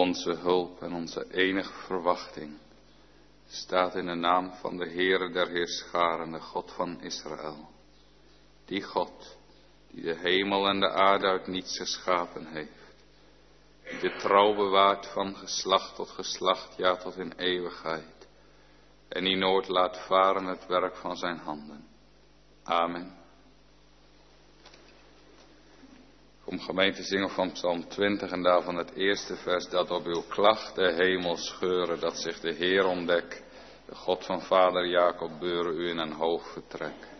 Onze hulp en onze enige verwachting staat in de naam van de Heere der Heerscharen, de God van Israël. Die God die de hemel en de aarde uit niets geschapen heeft. Die de trouw bewaart van geslacht tot geslacht, ja tot in eeuwigheid. En die nooit laat varen het werk van zijn handen. Amen. Om gemeente zingen van Psalm 20 en daarvan het eerste vers dat op uw de hemel scheuren, dat zich de Heer ontdekt, de God van vader Jacob beuren u in een hoog vertrek.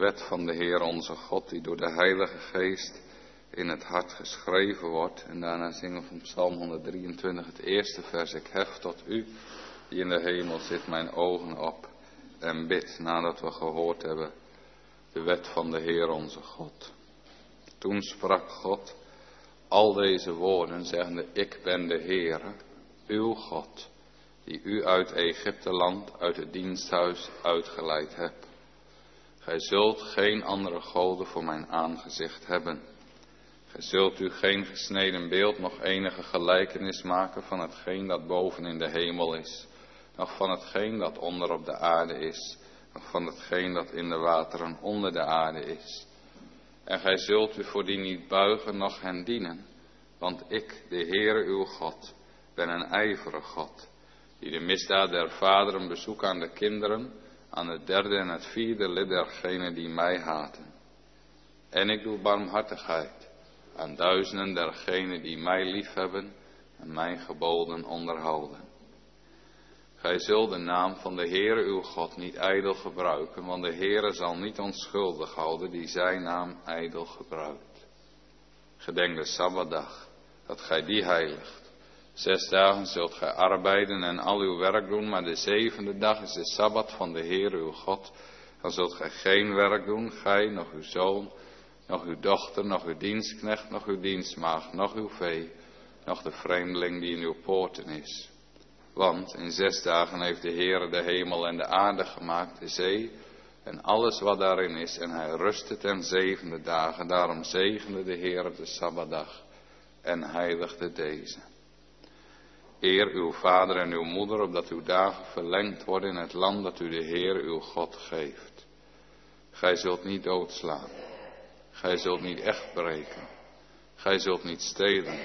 Wet van de Heer onze God, die door de Heilige Geest in het hart geschreven wordt. En daarna zingen we van Psalm 123 het eerste vers. Ik hef tot u, die in de hemel zit, mijn ogen op en bid, nadat we gehoord hebben de wet van de Heer onze God. Toen sprak God al deze woorden, zeggende, ik ben de Heere, uw God, die u uit Egypte land, uit het diensthuis uitgeleid hebt. Gij zult geen andere goden voor mijn aangezicht hebben. Gij zult u geen gesneden beeld nog enige gelijkenis maken van hetgeen dat boven in de hemel is, nog van hetgeen dat onder op de aarde is, nog van hetgeen dat in de wateren onder de aarde is. En gij zult u voor die niet buigen, noch hen dienen, want ik, de Heere uw God, ben een ijverige God, die de misdaad der vaderen bezoekt aan de kinderen, aan het derde en het vierde lid dergenen die mij haten. En ik doe barmhartigheid aan duizenden dergenen die mij liefhebben en mijn geboden onderhouden. Gij zult de naam van de Heere uw God niet ijdel gebruiken, want de Heere zal niet onschuldig houden die zijn naam ijdel gebruikt. Gedenk de Sabbatdag, dat gij die heiligt. Zes dagen zult gij arbeiden en al uw werk doen, maar de zevende dag is de Sabbat van de Heere uw God. Dan zult gij geen werk doen, gij, nog uw zoon, nog uw dochter, nog uw dienstknecht, nog uw dienstmaagd, nog uw vee, nog de vreemdeling die in uw poorten is. Want in zes dagen heeft de Heer de hemel en de aarde gemaakt, de zee en alles wat daarin is. En hij rustte ten zevende dagen. Daarom zegende de Heer de Sabbatdag en heiligde deze. Eer uw vader en uw moeder, opdat uw dagen verlengd worden in het land dat u de Heer uw God geeft. Gij zult niet doodslaan. Gij zult niet echt breken. Gij zult niet stelen.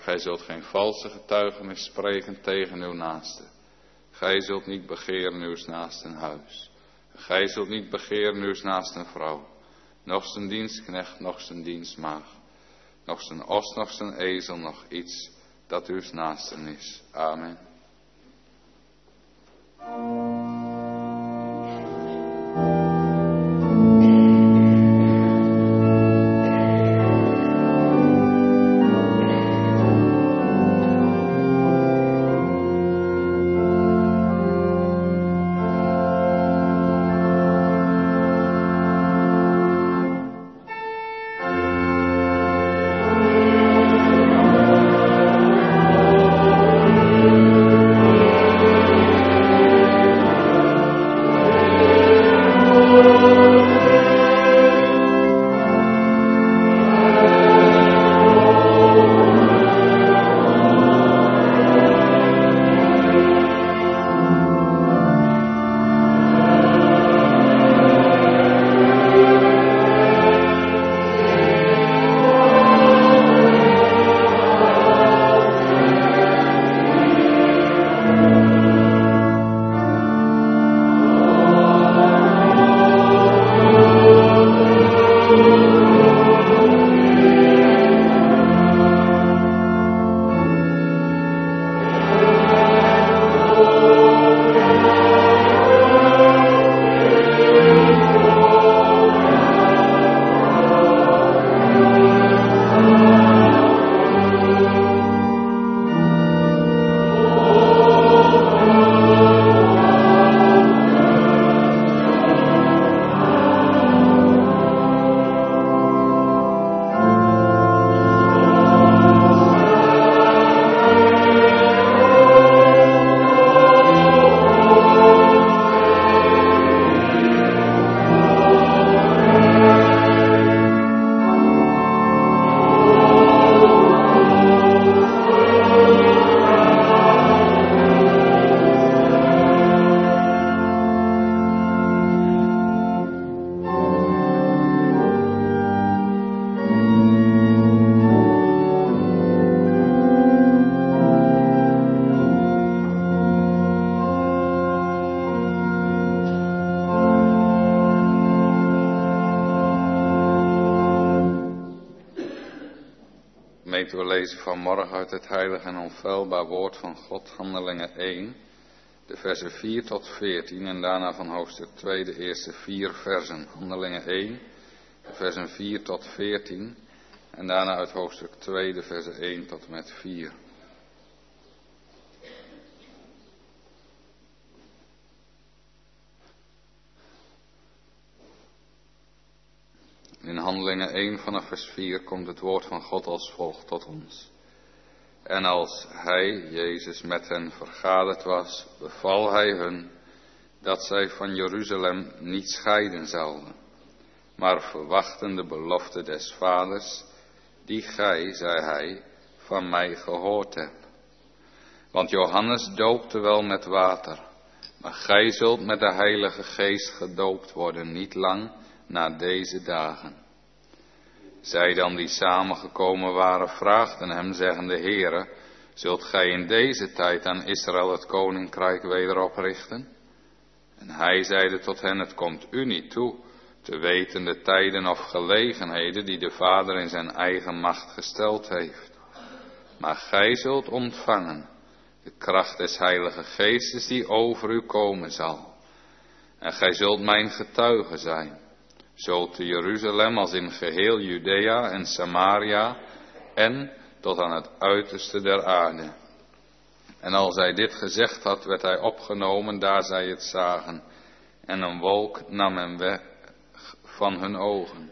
Gij zult geen valse getuigenis spreken tegen uw naaste. Gij zult niet begeren uw naasten huis. Gij zult niet begeren uw naasten vrouw. Nog zijn dienstknecht, nog zijn dienstmaag. Nog zijn os, nog zijn ezel, nog iets dat uw naasten is. Amen. Handelingen 1, de versen 4 tot 14 en daarna van hoofdstuk 2 de eerste vier versen. Handelingen 1, de versen 4 tot 14 en daarna uit hoofdstuk 2 de versen 1 tot en met 4. In Handelingen 1 vanaf vers 4 komt het woord van God als volgt tot ons. En als hij, Jezus, met hen vergaderd was, beval hij hun dat zij van Jeruzalem niet scheiden zouden, maar verwachten de belofte des vaders, die gij, zei hij, van mij gehoord hebt. Want Johannes doopte wel met water, maar gij zult met de Heilige Geest gedoopt worden, niet lang na deze dagen. Zij dan die samengekomen waren, vraagden hem, zeggende, Heere, zult gij in deze tijd aan Israël het koninkrijk weder oprichten? En hij zeide tot hen, het komt u niet toe, te weten de tijden of gelegenheden die de Vader in zijn eigen macht gesteld heeft. Maar gij zult ontvangen de kracht des Heilige Geestes die over u komen zal. En gij zult mijn getuige zijn, zo te Jeruzalem als in geheel Judea en Samaria en tot aan het uiterste der aarde. En als hij dit gezegd had, werd hij opgenomen daar zij het zagen. En een wolk nam hem weg van hun ogen.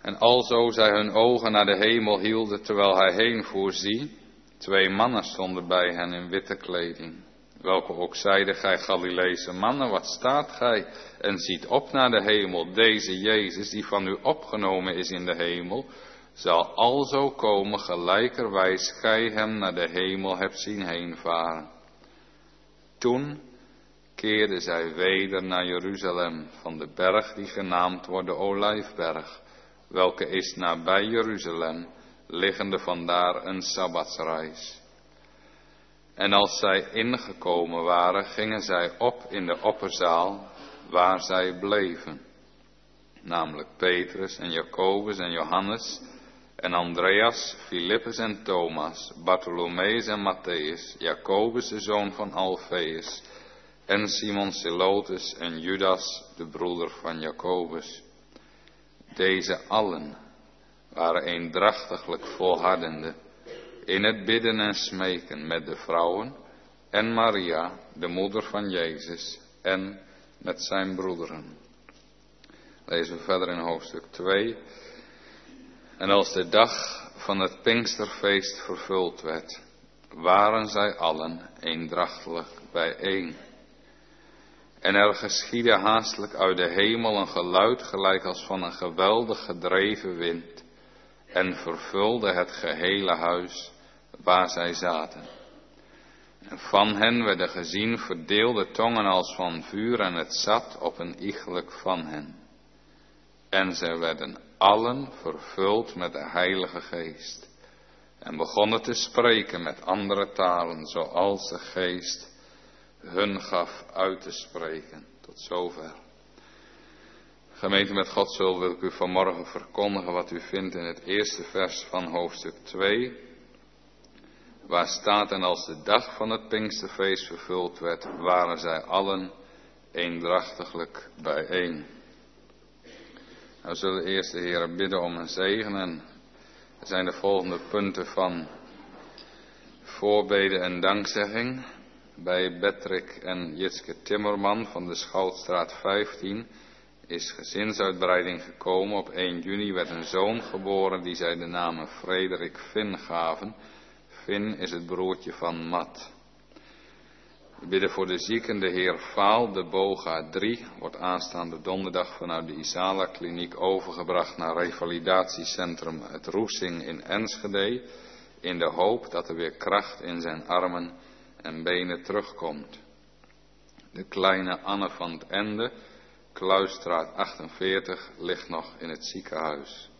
En alzo zij hun ogen naar de hemel hielden terwijl hij heen voer, zie, twee mannen stonden bij hen in witte kleding. Welke ook zeiden, gij Galileese mannen, wat staat gij en ziet op naar de hemel, deze Jezus die van u opgenomen is in de hemel, zal alzo komen gelijkerwijs gij hem naar de hemel hebt zien heenvaren. Toen keerden zij weder naar Jeruzalem van de berg die genaamd wordt de Olijfberg, welke is nabij Jeruzalem, liggende vandaar een sabbatsreis. En als zij ingekomen waren, gingen zij op in de opperzaal waar zij bleven, namelijk Petrus en Jacobus en Johannes en Andreas, Filippus en Thomas, Bartholomeus en Matthäus, Jacobus de zoon van Alfeus, en Simon Silotus en Judas, de broeder van Jacobus. Deze allen waren eendrachtiglijk volhardende in het bidden en smeken met de vrouwen en Maria, de moeder van Jezus, en met zijn broederen. Lezen we verder in hoofdstuk 2. En als de dag van het Pinksterfeest vervuld werd, waren zij allen eendrachtelijk bijeen. En er geschiedde haastelijk uit de hemel een geluid gelijk als van een geweldig gedreven wind, en vervulde het gehele huis waar zij zaten. En van hen werden gezien verdeelde tongen als van vuur en het zat op een iegelijk van hen. En zij werden allen vervuld met de Heilige Geest en begonnen te spreken met andere talen zoals de Geest hun gaf uit te spreken. Tot zover. Gemeente met wil wil ik u vanmorgen verkondigen wat u vindt in het eerste vers van hoofdstuk 2. Waar staat en als de dag van het Pinksterfeest vervuld werd, waren zij allen eendrachtiglijk bijeen. Nou zullen eerst de Heer bidden om een zegen en er zijn de volgende punten van voorbeden en dankzegging. Bij Patrick en Jitske Timmerman van de Schoutstraat 15 is gezinsuitbreiding gekomen. Op 1 juni werd een zoon geboren die zij de naam Frederik Finn gaven. Finn is het broertje van Mat. We bidden voor de zieken, de heer Vaal, de Boga 3, wordt aanstaande donderdag vanuit de Isala kliniek overgebracht naar revalidatiecentrum Het Roesing in Enschede, in de hoop dat er weer kracht in zijn armen en benen terugkomt. De kleine Anne van het Ende, Kluisstraat 48, ligt nog in het ziekenhuis.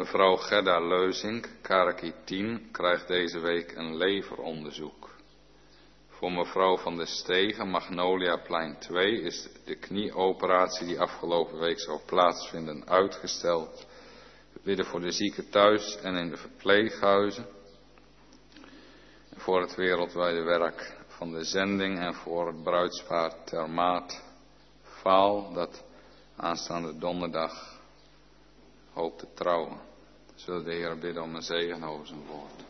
Mevrouw Gerda Leuzink, Karaki 10, krijgt deze week een leveronderzoek. Voor mevrouw van de Stegen, Magnoliaplein 2, is de knieoperatie die afgelopen week zou plaatsvinden uitgesteld. Bidden voor de zieken thuis en in de verpleeghuizen. Voor het wereldwijde werk van de zending en voor het bruidspaar Termaat Vaal dat aanstaande donderdag hoopt te trouwen. Zullen de Heer bidden om een zegen over zijn woord.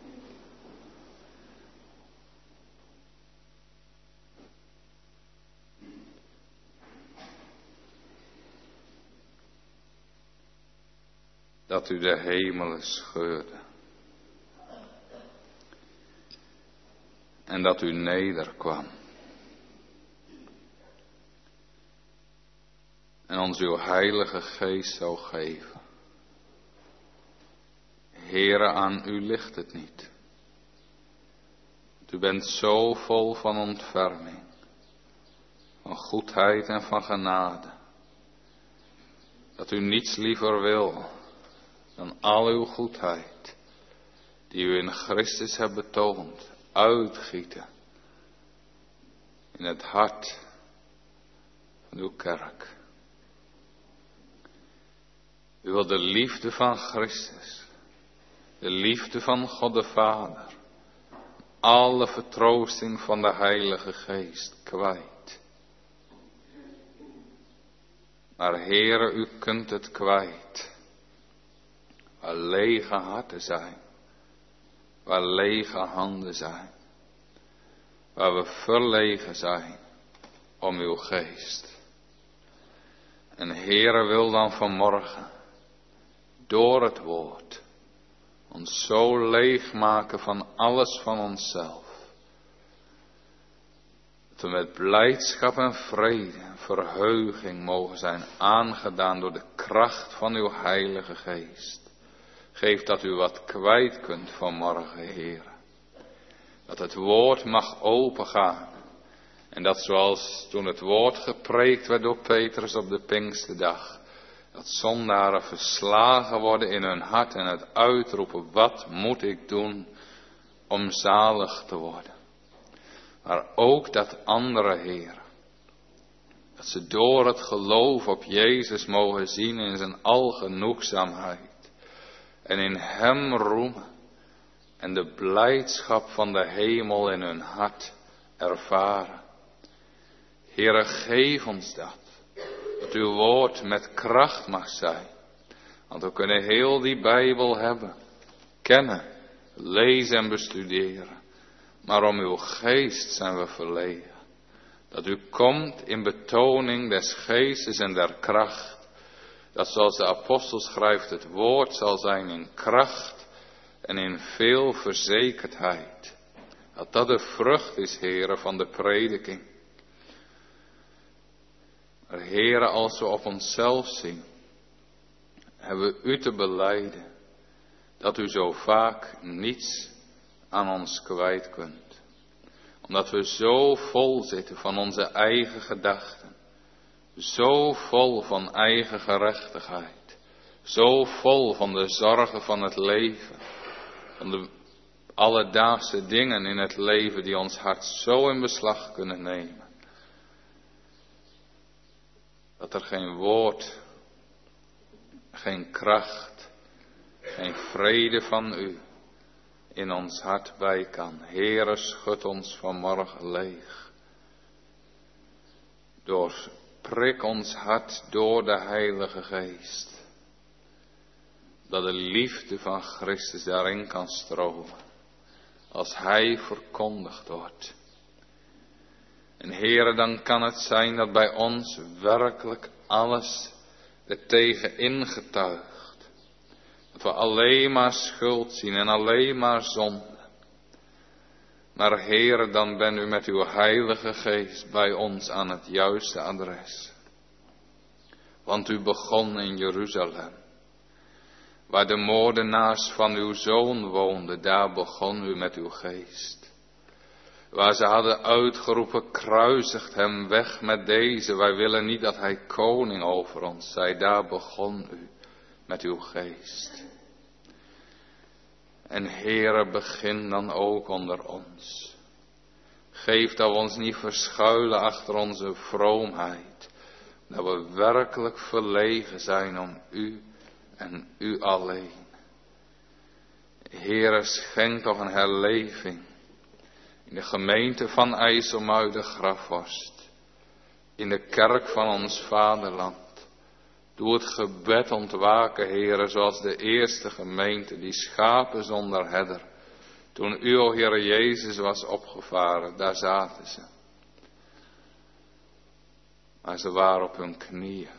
dat u de hemelen scheurde. En dat u nederkwam. En ons uw heilige geest zou geven. Here, aan u ligt het niet. U bent zo vol van ontferming, van goedheid en van genade, dat u niets liever wil dan al uw goedheid, die u in Christus hebt betoond, uitgieten in het hart van uw kerk. U wil de liefde van Christus, de liefde van God de Vader, alle vertroosting van de Heilige Geest kwijt. Maar Heere, u kunt het kwijt. Waar lege harten zijn, waar lege handen zijn, waar we verlegen zijn om uw geest. En Heere wil dan vanmorgen door het woord ons zo leeg maken van alles van onszelf. Dat we met blijdschap en vrede en verheuging mogen zijn aangedaan door de kracht van uw Heilige Geest. Geef dat u wat kwijt kunt vanmorgen, Heer. Dat het woord mag opengaan. En dat zoals toen het woord gepreekt werd door Petrus op de Pinksterdag dat zondaren verslagen worden in hun hart en het uitroepen, wat moet ik doen om zalig te worden. Maar ook dat andere Heer, dat ze door het geloof op Jezus mogen zien in zijn algenoegzaamheid en in Hem roemen en de blijdschap van de hemel in hun hart ervaren. Heere, geef ons dat dat uw woord met kracht mag zijn. Want we kunnen heel die Bijbel hebben, kennen, lezen en bestuderen. Maar om uw geest zijn we verlegen. Dat u komt in betoning des geestes en der kracht. Dat zoals de apostel schrijft, het woord zal zijn in kracht en in veel verzekerdheid. Dat dat de vrucht is, heren, van de prediking. Heere, als we op onszelf zien, hebben we u te beleiden dat u zo vaak niets aan ons kwijt kunt. Omdat we zo vol zitten van onze eigen gedachten, zo vol van eigen gerechtigheid, zo vol van de zorgen van het leven, van de alledaagse dingen in het leven die ons hart zo in beslag kunnen nemen dat er geen woord, geen kracht, geen vrede van u in ons hart bij kan. Heere, schud ons vanmorgen leeg. Door, prik ons hart door de Heilige Geest. Dat de liefde van Christus daarin kan stromen. Als Hij verkondigd wordt. En heren, dan kan het zijn dat bij ons werkelijk alles er tegen ingetuigt. Dat we alleen maar schuld zien en alleen maar zonde. Maar heren, dan ben u met uw heilige geest bij ons aan het juiste adres. Want u begon in Jeruzalem. Waar de moordenaars van uw zoon woonden, daar begon u met uw geest. Waar ze hadden uitgeroepen, kruisigt hem weg met deze. Wij willen niet dat hij koning over ons zij. Daar begon u met uw geest. En Heere, begin dan ook onder ons. Geef dat we ons niet verschuilen achter onze vroomheid. Dat we werkelijk verlegen zijn om u en u alleen. Heere, schenk toch een herleving in de gemeente van IJsselmuiden Grafworst. In de kerk van ons vaderland. Doe het gebed ontwaken, heren, zoals de eerste gemeente, die schapen zonder herder. Toen u, o Heer Jezus, was opgevaren, daar zaten ze. Maar ze waren op hun knieën.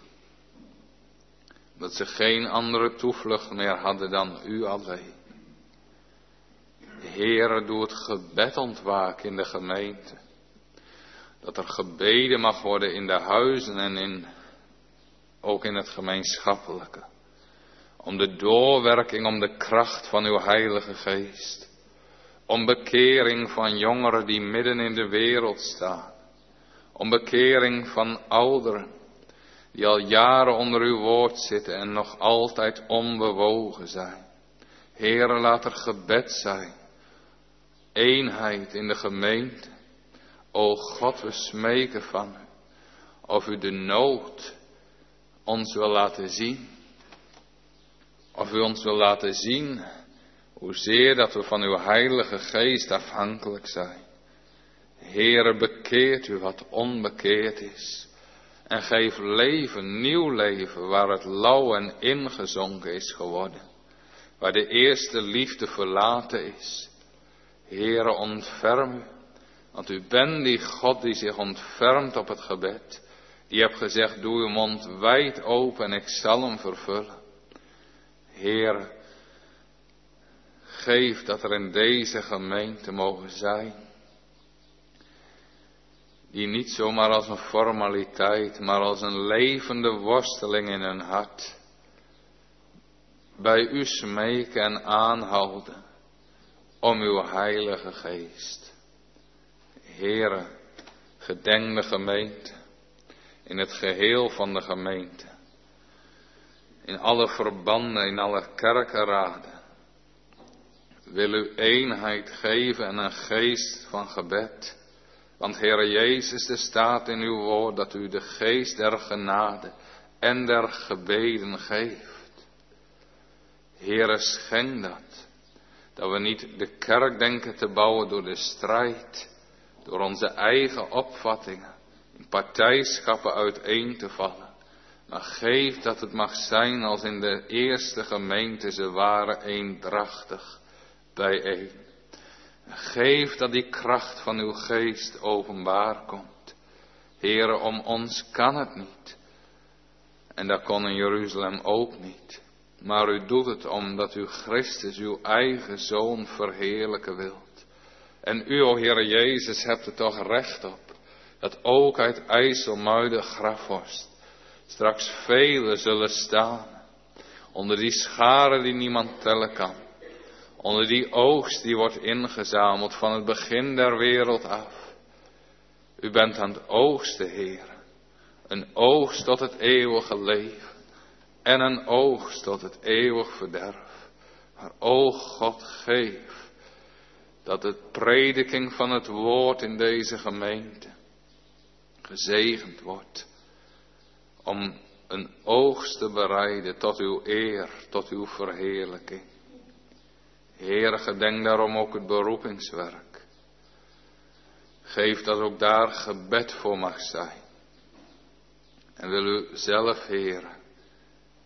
Dat ze geen andere toevlucht meer hadden dan u alleen. Heere, doe het gebed ontwaken in de gemeente. Dat er gebeden mag worden in de huizen en in, ook in het gemeenschappelijke. Om de doorwerking, om de kracht van uw Heilige Geest. Om bekering van jongeren die midden in de wereld staan. Om bekering van ouderen die al jaren onder uw woord zitten en nog altijd onbewogen zijn. Heere, laat er gebed zijn eenheid in de gemeente. O God, we smeken van u. Of u de nood ons wil laten zien. Of u ons wil laten zien hoezeer dat we van uw Heilige Geest afhankelijk zijn. Heere, bekeert u wat onbekeerd is. En geef leven, nieuw leven, waar het lauw en ingezonken is geworden. Waar de eerste liefde verlaten is. Heere, ontferm u. Want u bent die God die zich ontfermt op het gebed. Die hebt gezegd, doe uw mond wijd open en ik zal hem vervullen. Heer, geef dat er in deze gemeente mogen zijn. Die niet zomaar als een formaliteit, maar als een levende worsteling in hun hart. Bij u smeken en aanhouden om uw heilige geest. Heere, gedenk de gemeente, in het geheel van de gemeente, in alle verbanden, in alle kerkenraden. Wil u eenheid geven en een geest van gebed. Want Heere Jezus, er staat in uw woord dat u de geest der genade en der gebeden geeft. Heere, schenk dat. Dat we niet de kerk denken te bouwen door de strijd, door onze eigen opvattingen, in partijschappen uiteen te vallen. Maar geef dat het mag zijn als in de eerste gemeente ze waren eendrachtig bijeen. Geef dat die kracht van uw geest openbaar komt. Heren, om ons kan het niet. En dat kon in Jeruzalem ook niet. Maar u doet het omdat u Christus, uw eigen zoon, verheerlijken wilt. En u, o Heere Jezus, hebt er toch recht op. Dat ook uit IJsselmuiden grafhorst straks velen zullen staan. Onder die scharen die niemand tellen kan. Onder die oogst die wordt ingezameld van het begin der wereld af. U bent aan het oogsten, Heer. Een oogst tot het eeuwige leven. En een oogst tot het eeuwig verderf. Maar o God, geef dat de prediking van het woord in deze gemeente gezegend wordt. Om een oogst te bereiden tot uw eer, tot uw verheerlijking. Heere, gedenk daarom ook het beroepingswerk. Geef dat ook daar gebed voor mag zijn. En wil u zelf, Heere,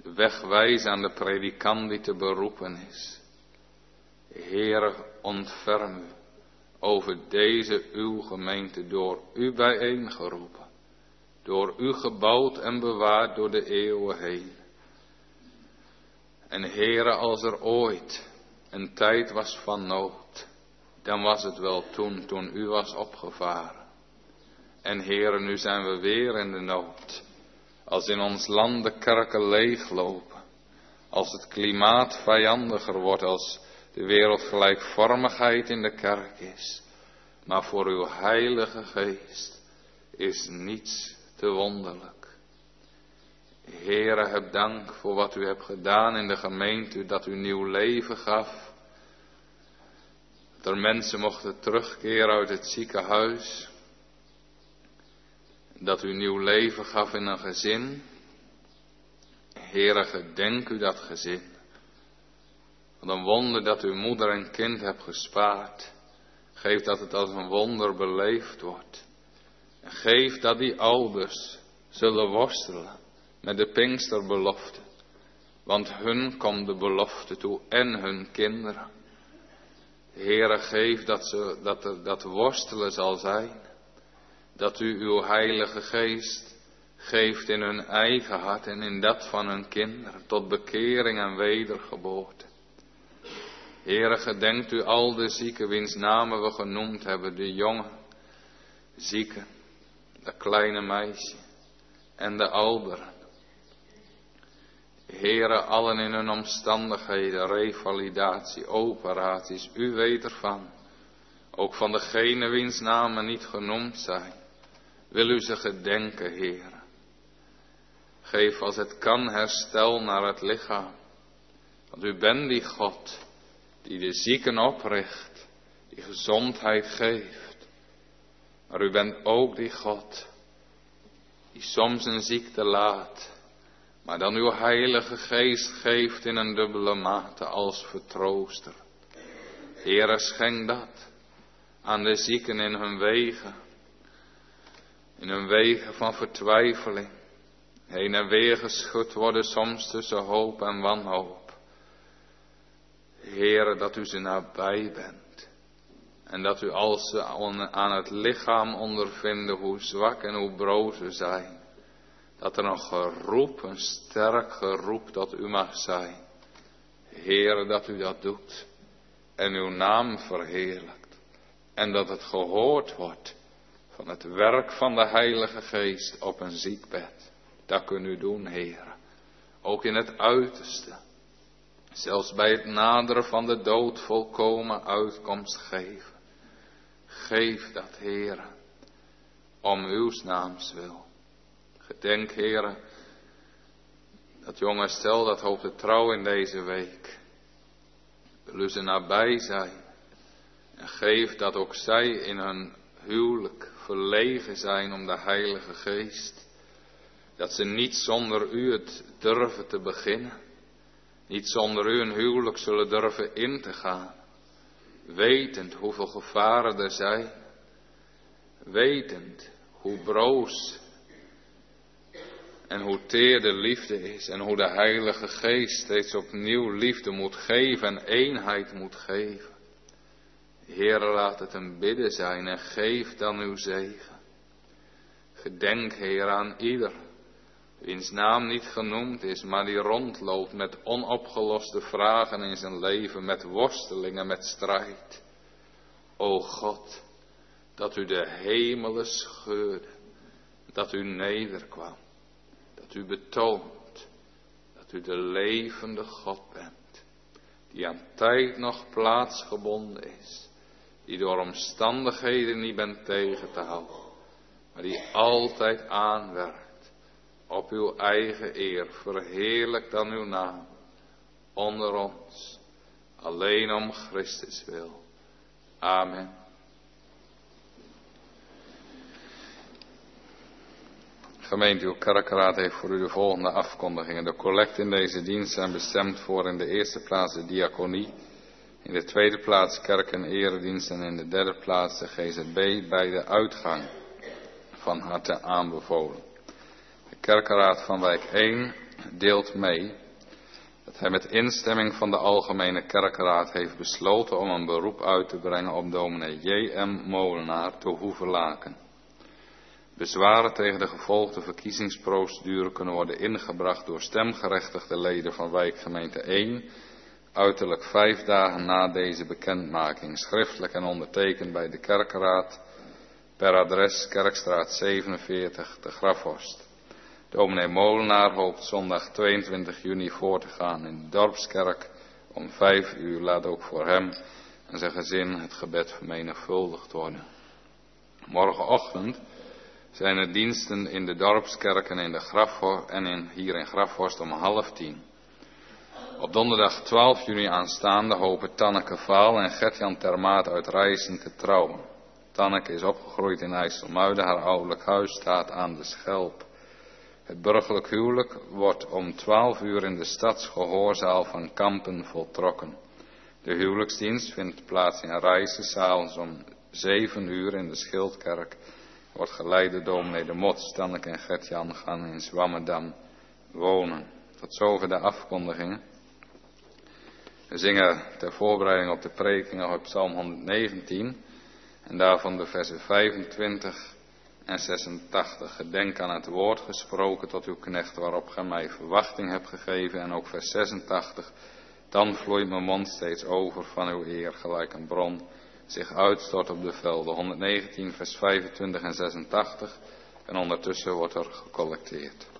de weg wijzen aan de predikant die te beroepen is. Heere, ontferm u over deze uw gemeente door u bijeengeroepen. Door u gebouwd en bewaard door de eeuwen heen. En Heere, als er ooit een tijd was van nood, dan was het wel toen, toen u was opgevaren. En heren, nu zijn we weer in de nood. Als in ons land de kerken leeglopen, als het klimaat vijandiger wordt, als de wereldgelijkvormigheid in de kerk is. Maar voor uw heilige geest is niets te wonderlijk. Heere, heb dank voor wat u hebt gedaan in de gemeente, dat u nieuw leven gaf. Dat er mensen mochten terugkeren uit het ziekenhuis. Dat u nieuw leven gaf in een gezin. Heere, gedenk u dat gezin. Wat een wonder dat u moeder en kind hebt gespaard. Geef dat het als een wonder beleefd wordt. En geef dat die ouders zullen worstelen met de Pinksterbelofte. Want hun komt de belofte toe en hun kinderen. Heere, geef dat, ze, dat, er, dat worstelen zal zijn. Dat u uw heilige geest geeft in hun eigen hart en in dat van hun kinderen. Tot bekering en wedergeboorte. Heere, gedenkt u al de zieken wiens namen we genoemd hebben. De jonge zieken, de kleine meisje en de ouderen. Heere, allen in hun omstandigheden, revalidatie, operaties, u weet ervan. Ook van degene wiens namen niet genoemd zijn. Wil u ze gedenken, Heere. Geef als het kan herstel naar het lichaam. Want u bent die God die de zieken opricht, die gezondheid geeft. Maar u bent ook die God die soms een ziekte laat maar dan uw heilige geest geeft in een dubbele mate als vertrooster. Heere, schenk dat aan de zieken in hun wegen, in hun wegen van vertwijfeling, heen en weer geschud worden soms tussen hoop en wanhoop. Heere, dat u ze nabij bent. En dat u als ze aan het lichaam ondervinden hoe zwak en hoe broos ze zijn. Dat er een geroep, een sterk geroep dat u mag zijn. Heere, dat u dat doet. En uw naam verheerlijkt. En dat het gehoord wordt van het werk van de Heilige Geest op een ziekbed. Dat kunt u doen, Heere. Ook in het uiterste. Zelfs bij het naderen van de dood volkomen uitkomst geven. Geef dat, Heere, om uw naams wil. Gedenk, Heere, dat jonge stel dat hoopt te trouw in deze week. Wil u nabij zijn. En geef dat ook zij in hun huwelijk verlegen zijn om de Heilige Geest. Dat ze niet zonder u het durven te beginnen. Niet zonder u een huwelijk zullen durven in te gaan. Wetend hoeveel gevaren er zijn. Wetend hoe broos en hoe teer de liefde is. En hoe de Heilige Geest steeds opnieuw liefde moet geven en eenheid moet geven. Heere, laat het een bidden zijn en geef dan uw zegen. Gedenk, Heer, aan ieder wiens naam niet genoemd is, maar die rondloopt met onopgeloste vragen in zijn leven, met worstelingen, met strijd. O God, dat u de hemelen scheurde, dat u nederkwam, dat u betoont dat u de levende God bent, die aan tijd nog plaatsgebonden is, die door omstandigheden niet bent tegen te houden, maar die altijd aanwerkt op uw eigen eer. Verheerlijk dan uw naam onder ons. Alleen om Christus wil. Amen. Gemeente, uw kerkraad heeft voor u de volgende afkondigingen. De collect in deze dienst zijn bestemd voor in de eerste plaats de diaconie, in de tweede plaats kerk en eredienst en in de derde plaats de GZB bij de uitgang van harte aanbevolen. De kerkenraad van wijk 1 deelt mee dat hij met instemming van de Algemene Kerkenraad heeft besloten om een beroep uit te brengen op dominee J.M. Molenaar te Hoevelaken. Bezwaren tegen de gevolgde verkiezingsprocedure kunnen worden ingebracht door stemgerechtigde leden van wijkgemeente 1, uiterlijk vijf dagen na deze bekendmaking, schriftelijk en ondertekend bij de kerkenraad, per adres Kerkstraat 47, de Grafhorst. Dominee Molenaar hoopt zondag 22 juni voor te gaan in de dorpskerk. Om vijf uur laat ook voor hem en zijn gezin het gebed vermenigvuldigd worden. Morgenochtend zijn er diensten in de dorpskerk en, in de Grafhorst, en in, hier in Grafhorst om half tien. Op donderdag 12 juni aanstaande hopen Tanneke Vaal en Gertjan Termaat uit Rijssen te trouwen. Tanneke is opgegroeid in IJsselmuiden, haar ouderlijk huis staat aan de Schelp. Het burgerlijk huwelijk wordt om twaalf uur in de stadsgehoorzaal van Kampen voltrokken. De huwelijksdienst vindt plaats in Rijssen, s'avonds om zeven uur in de Schildkerk. Wordt geleid door dominee de Mot, Stanneke en Gertjan gaan in Zwammerdam wonen. Tot zover de afkondigingen. We zingen ter voorbereiding op de prekingen op Psalm 119 en daarvan de versen 25 en 86. Gedenk aan het woord gesproken tot uw knecht waarop gij mij verwachting hebt gegeven. En ook vers 86. Dan vloeit mijn mond steeds over van uw eer gelijk een bron zich uitstort op de velden. 119 vers 25 en 86. En ondertussen wordt er gecollecteerd.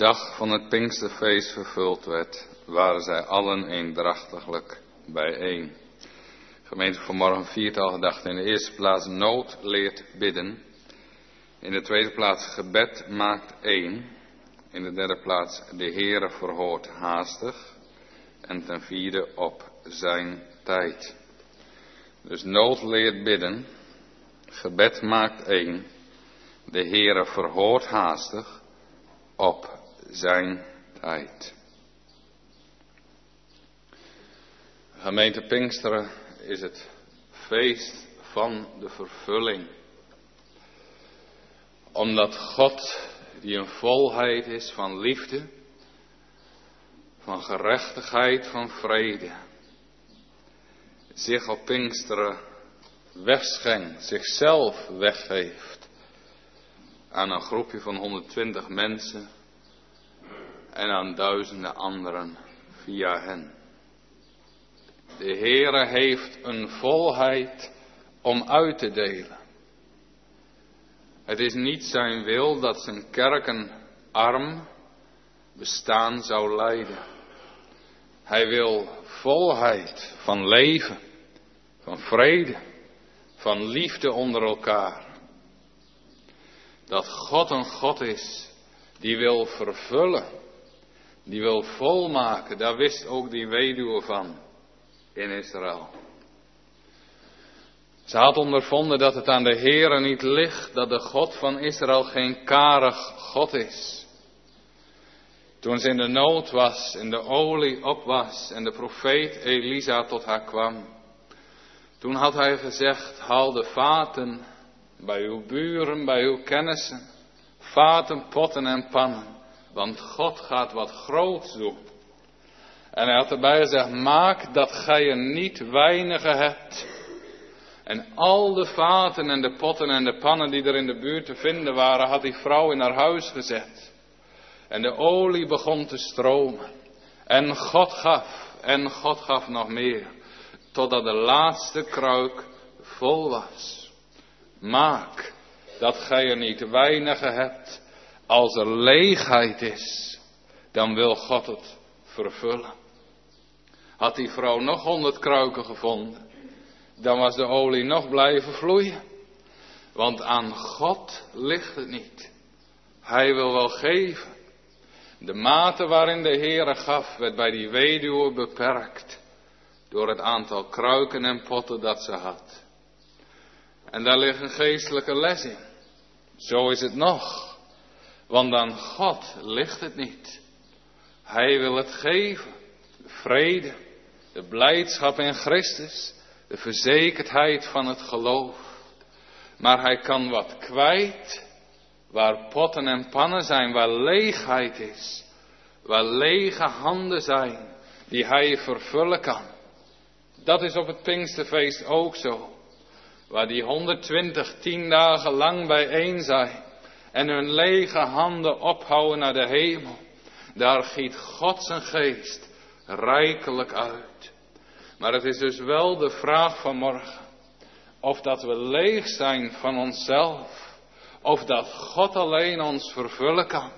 Dag van het Pinksterfeest vervuld werd, waren zij allen eendrachtiglijk bijeen. Gemeente vanmorgen viertal gedachten. In de eerste plaats nood leert bidden. In de tweede plaats gebed maakt één. In de derde plaats de Heere verhoort haastig. En ten vierde op zijn tijd. Dus nood leert bidden. Gebed maakt één. De Heere verhoort haastig op zijn tijd. Gemeente Pinksteren is het feest van de vervulling. Omdat God, die een volheid is van liefde, van gerechtigheid, van vrede, zich op Pinksteren wegschenkt, zichzelf weggeeft aan een groepje van 120 mensen en aan duizenden anderen via hen. De Heere heeft een volheid om uit te delen. Het is niet zijn wil dat zijn kerk een arm bestaan zou leiden. Hij wil volheid van leven, van vrede, van liefde onder elkaar. Dat God een God is die wil vervullen, die wil volmaken, daar wist ook die weduwe van in Israël. Ze had ondervonden dat het aan de Heere niet ligt dat de God van Israël geen karig God is. Toen ze in de nood was en de olie op was en de profeet Elisa tot haar kwam. Toen had hij gezegd, haal de vaten bij uw buren, bij uw kennissen, vaten, potten en pannen, want God gaat wat groots doen. En hij had erbij gezegd, maak dat gij er niet weinige hebt. En al de vaten en de potten en de pannen die er in de buurt te vinden waren, had die vrouw in haar huis gezet. En de olie begon te stromen. En God gaf, en God gaf nog meer, totdat de laatste kruik vol was. Maak dat gij er niet weinige hebt. Als er leegheid is, dan wil God het vervullen. Had die vrouw nog honderd kruiken gevonden, dan was de olie nog blijven vloeien. Want aan God ligt het niet. Hij wil wel geven. De mate waarin de Heere gaf, werd bij die weduwe beperkt door het aantal kruiken en potten dat ze had. En daar ligt een geestelijke les in. Zo is het nog. Want aan God ligt het niet. Hij wil het geven. Vrede, de blijdschap in Christus, de verzekerdheid van het geloof. Maar hij kan wat kwijt waar potten en pannen zijn, waar leegheid is, waar lege handen zijn die hij vervullen kan. Dat is op het Pinksterfeest ook zo. Waar die 120 tien dagen lang bijeen zijn en hun lege handen ophouden naar de hemel. Daar giet God zijn geest rijkelijk uit. Maar het is dus wel de vraag van morgen. Of dat we leeg zijn van onszelf. Of dat God alleen ons vervullen kan.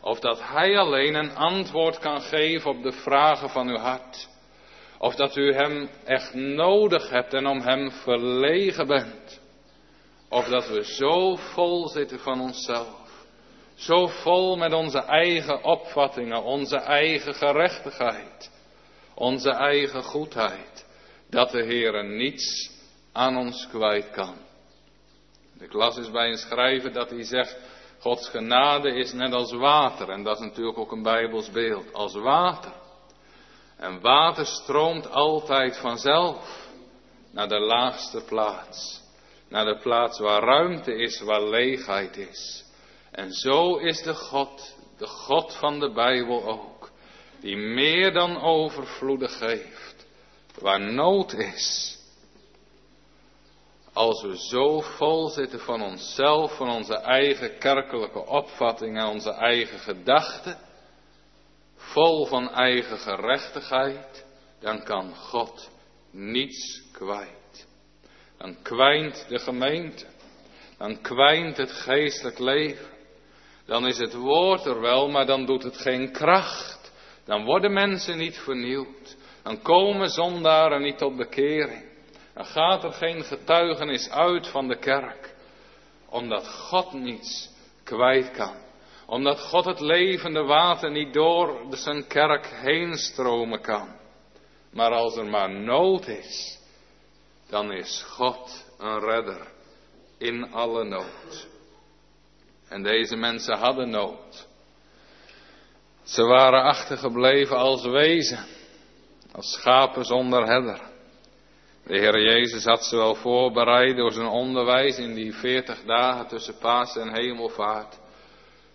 Of dat Hij alleen een antwoord kan geven op de vragen van uw hart. Of dat u Hem echt nodig hebt en om Hem verlegen bent. Of dat we zo vol zitten van onszelf. Zo vol met onze eigen opvattingen, onze eigen gerechtigheid, onze eigen goedheid, dat de Heer niets aan ons kwijt kan. Ik las eens bij een schrijver dat hij zegt, Gods genade is net als water. En dat is natuurlijk ook een Bijbels beeld, als water. En water stroomt altijd vanzelf naar de laagste plaats. Naar de plaats waar ruimte is, waar leegheid is. En zo is de God, de God van de Bijbel ook, die meer dan overvloedig geeft, waar nood is. Als we zo vol zitten van onszelf, van onze eigen kerkelijke opvatting en onze eigen gedachten, vol van eigen gerechtigheid, dan kan God niets kwijt. Dan kwijnt de gemeente, dan kwijnt het geestelijk leven. Dan is het woord er wel, maar dan doet het geen kracht. Dan worden mensen niet vernieuwd. Dan komen zondaren niet tot bekering. Dan gaat er geen getuigenis uit van de kerk. Omdat God niets kwijt kan. Omdat God het levende water niet door zijn kerk heen stromen kan. Maar als er maar nood is, dan is God een redder in alle nood. En deze mensen hadden nood. Ze waren achtergebleven als wezen, als schapen zonder herder. De Heer Jezus had ze wel voorbereid door zijn onderwijs in die veertig dagen tussen Paas en Hemelvaart.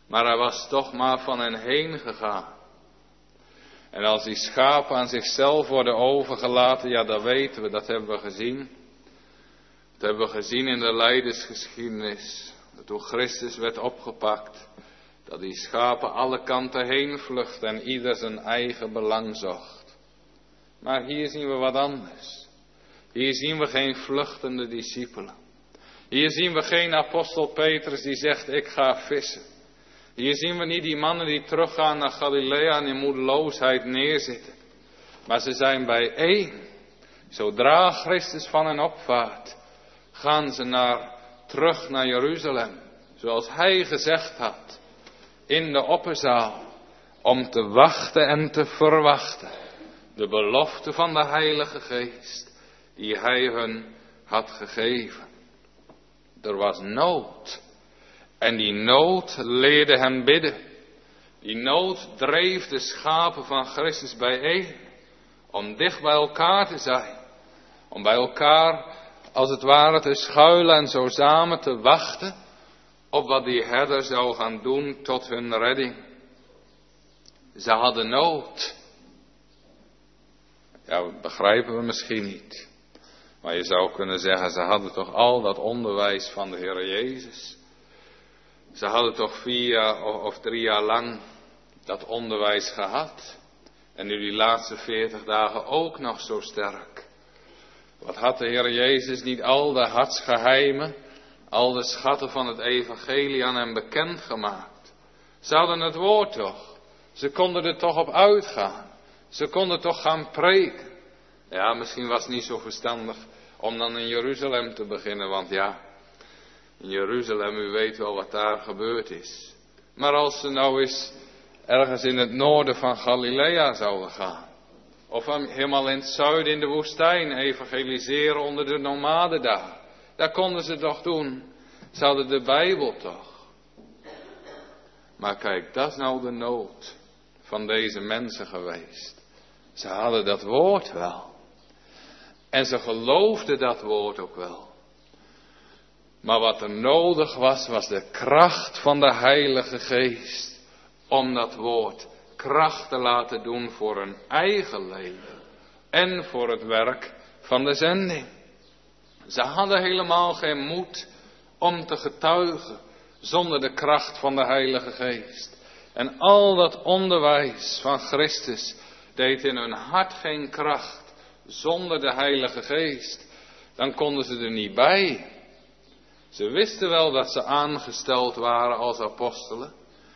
Maar hij was toch maar van hen heen gegaan. En als die schapen aan zichzelf worden overgelaten, ja, dat weten we, dat hebben we gezien. Dat hebben we gezien in de leidersgeschiedenis. Toen Christus werd opgepakt, dat die schapen alle kanten heen vluchten en ieder zijn eigen belang zocht. Maar hier zien we wat anders. Hier zien we geen vluchtende discipelen. Hier zien we geen apostel Petrus die zegt ik ga vissen. Hier zien we niet die mannen die teruggaan naar Galilea en in moedeloosheid neerzitten. Maar ze zijn bijeen. Zodra Christus van hen opvaart, gaan ze naar, terug naar Jeruzalem. Zoals hij gezegd had. In de opperzaal. Om te wachten en te verwachten. De belofte van de Heilige Geest. Die hij hun had gegeven. Er was nood. En die nood leerde hem bidden. Die nood dreef de schapen van Christus bijeen. Om dicht bij elkaar te zijn. Om bij elkaar als het ware te schuilen en zo samen te wachten op wat die herder zou gaan doen tot hun redding. Ze hadden nood. Ja, dat begrijpen we misschien niet. Maar je zou kunnen zeggen, ze hadden toch al dat onderwijs van de Heer Jezus. Ze hadden toch vier of drie jaar lang dat onderwijs gehad. En nu die laatste veertig dagen ook nog zo sterk. Wat had de Heer Jezus niet al de hartsgeheimen, al de schatten van het evangelie aan hem bekendgemaakt? Ze hadden het woord toch. Ze konden er toch op uitgaan. Ze konden toch gaan preken. Ja, misschien was het niet zo verstandig om dan in Jeruzalem te beginnen, want ja, in Jeruzalem, u weet wel wat daar gebeurd is. Maar als ze nou eens ergens in het noorden van Galilea zouden gaan, of helemaal in het zuiden in de woestijn evangeliseren onder de nomaden daar, daar konden ze toch doen. Ze hadden de Bijbel toch. Maar kijk, dat is nou de nood van deze mensen geweest. Ze hadden dat woord wel. En ze geloofden dat woord ook wel. Maar wat er nodig was, was de kracht van de Heilige Geest. Om dat woord kracht te laten doen voor hun eigen leven. En voor het werk van de zending. Ze hadden helemaal geen moed om te getuigen zonder de kracht van de Heilige Geest. En al dat onderwijs van Christus deed in hun hart geen kracht zonder de Heilige Geest. Dan konden ze er niet bij. Ze wisten wel dat ze aangesteld waren als apostelen.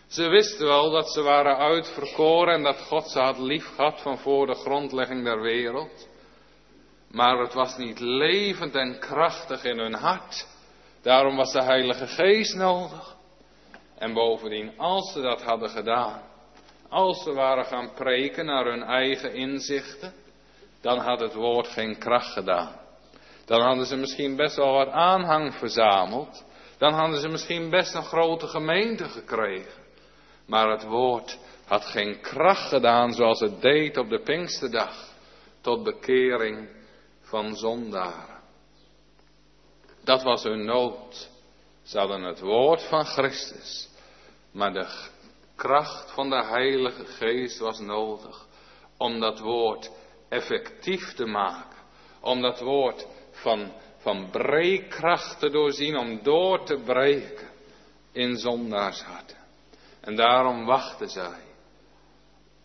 Ze wisten wel dat ze waren uitverkoren en dat God ze had lief gehad van voor de grondlegging der wereld. Maar het was niet levend en krachtig in hun hart. Daarom was de Heilige Geest nodig. En bovendien, als ze dat hadden gedaan, als ze waren gaan preken naar hun eigen inzichten, dan had het woord geen kracht gedaan. Dan hadden ze misschien best wel wat aanhang verzameld. Dan hadden ze misschien best een grote gemeente gekregen. Maar het woord had geen kracht gedaan zoals het deed op de Pinksterdag. Tot bekering van zondaren. Dat was hun nood. Ze hadden het woord van Christus. Maar de kracht van de Heilige Geest was nodig. Om dat woord effectief te maken. Om dat woord van, van breekkracht doorzien om door te breken in zondaarsharten. En daarom wachten zij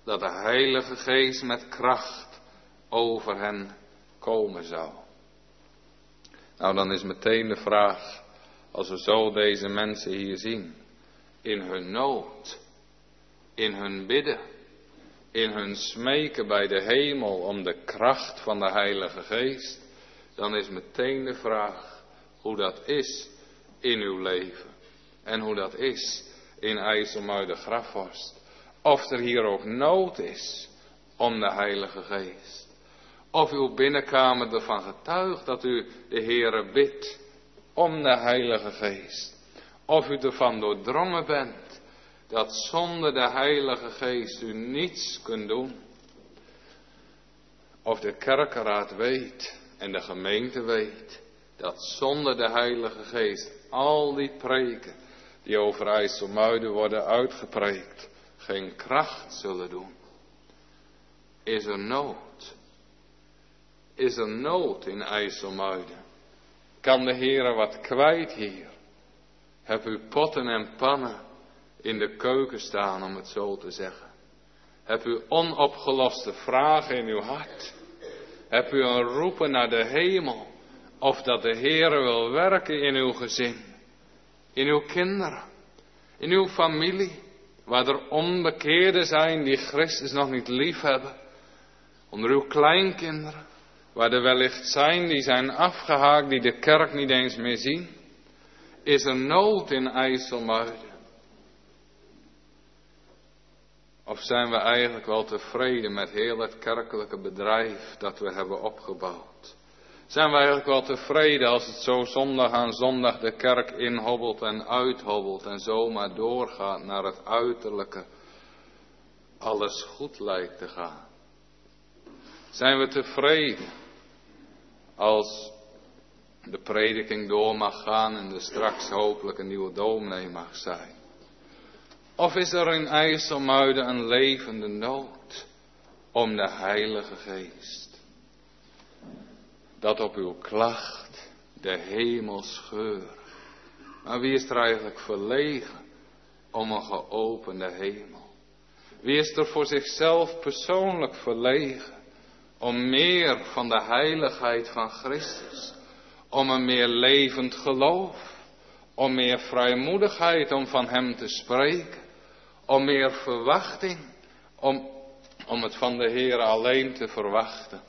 dat de Heilige Geest met kracht over hen komen zou. Nou, dan is meteen de vraag, als we zo deze mensen hier zien, in hun nood, in hun bidden, in hun smeken bij de hemel om de kracht van de Heilige Geest, dan is meteen de vraag hoe dat is in uw leven en hoe dat is in IJsselmuiden Grafhorst. Of er hier ook nood is om de Heilige Geest. Of uw binnenkamer ervan getuigt dat u de Heere bidt om de Heilige Geest. Of u ervan doordrongen bent dat zonder de Heilige Geest u niets kunt doen. Of de kerkenraad weet en de gemeente weet dat zonder de Heilige Geest al die preken die over IJsselmuiden worden uitgepreekt geen kracht zullen doen. Is er nood? Is er nood in IJsselmuiden? Kan de Heer wat kwijt hier? Heb u potten en pannen in de keuken staan, om het zo te zeggen? Heb u onopgeloste vragen in uw hart? Heb u een roepen naar de hemel? Of dat de Heer wil werken in uw gezin, in uw kinderen, in uw familie, waar er onbekeerden zijn die Christus nog niet lief hebben, onder uw kleinkinderen, waar er wellicht zijn die zijn afgehaakt, die de kerk niet eens meer zien, is er nood in IJsselmuiden. Of zijn we eigenlijk wel tevreden met heel het kerkelijke bedrijf dat we hebben opgebouwd? Zijn we eigenlijk wel tevreden als het zo zondag aan zondag de kerk inhobbelt en uithobbelt en zomaar doorgaat naar het uiterlijke, alles goed lijkt te gaan? Zijn we tevreden als de prediking door mag gaan en er straks hopelijk een nieuwe dominee mag zijn? Of is er in IJsselmuiden een levende nood om de Heilige Geest? Dat op uw klacht de hemel scheur. Maar wie is er eigenlijk verlegen om een geopende hemel? Wie is er voor zichzelf persoonlijk verlegen om meer van de heiligheid van Christus? Om een meer levend geloof? Om meer vrijmoedigheid om van Hem te spreken? Om meer verwachting, om, om het van de Heer alleen te verwachten,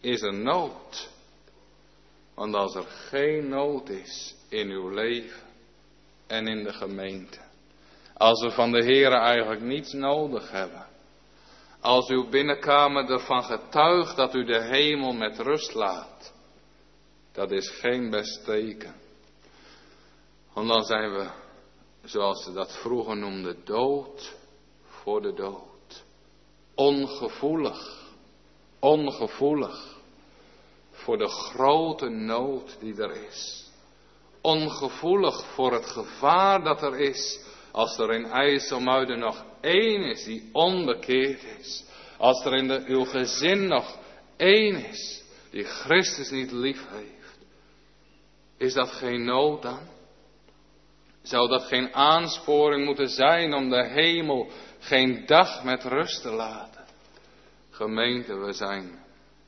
is er nood. Want als er geen nood is in uw leven en in de gemeente, als we van de Heer eigenlijk niets nodig hebben, als uw binnenkamer ervan getuigt dat u de hemel met rust laat, dat is geen best teken. Want dan zijn we zoals ze dat vroeger noemden, dood voor de dood. Ongevoelig, ongevoelig voor de grote nood die er is. Ongevoelig voor het gevaar dat er is als er in IJsselmuiden nog één is die onbekeerd is. Als er in de, uw gezin nog één is die Christus niet lief heeft. Is dat geen nood dan? Zou dat geen aansporing moeten zijn om de hemel geen dag met rust te laten? Gemeente, we zijn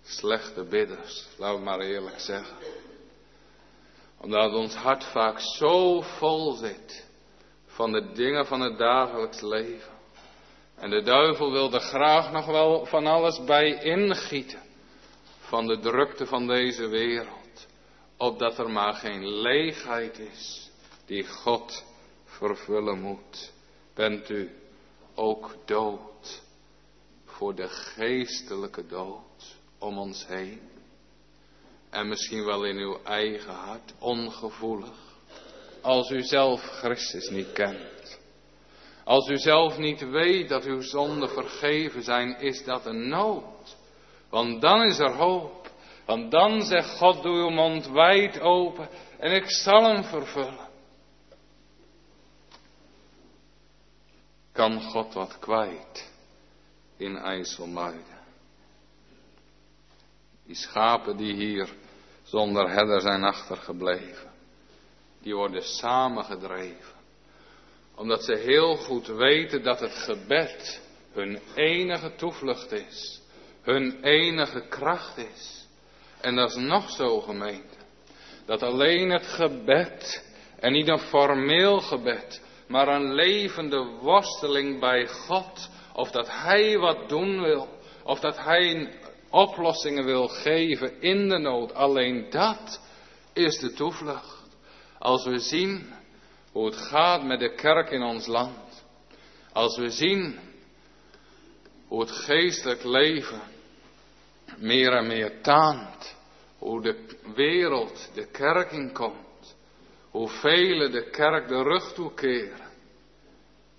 slechte bidders, laten we maar eerlijk zeggen. Omdat ons hart vaak zo vol zit van de dingen van het dagelijks leven. En de duivel wil er graag nog wel van alles bij ingieten. Van de drukte van deze wereld. Opdat er maar geen leegheid is die God vervullen moet. Bent u ook dood voor de geestelijke dood om ons heen? En misschien wel in uw eigen hart ongevoelig. Als u zelf Christus niet kent. Als u zelf niet weet dat uw zonden vergeven zijn, is dat een nood. Want dan is er hoop. Want dan zegt God, doe uw mond wijd open en ik zal hem vervullen. Kan God wat kwijt in IJsselmuiden. Die schapen die hier zonder herder zijn achtergebleven, die worden samengedreven. Omdat ze heel goed weten dat het gebed hun enige toevlucht is, hun enige kracht is. En dat is nog zo gemeente, dat alleen het gebed en niet een formeel gebed, maar een levende worsteling bij God. Of dat Hij wat doen wil, of dat Hij oplossingen wil geven in de nood. Alleen dat is de toevlucht. Als we zien hoe het gaat met de kerk in ons land. Als we zien hoe het geestelijk leven meer en meer taant. Hoe de wereld de kerk in komt. Hoe velen de kerk de rug toekeren.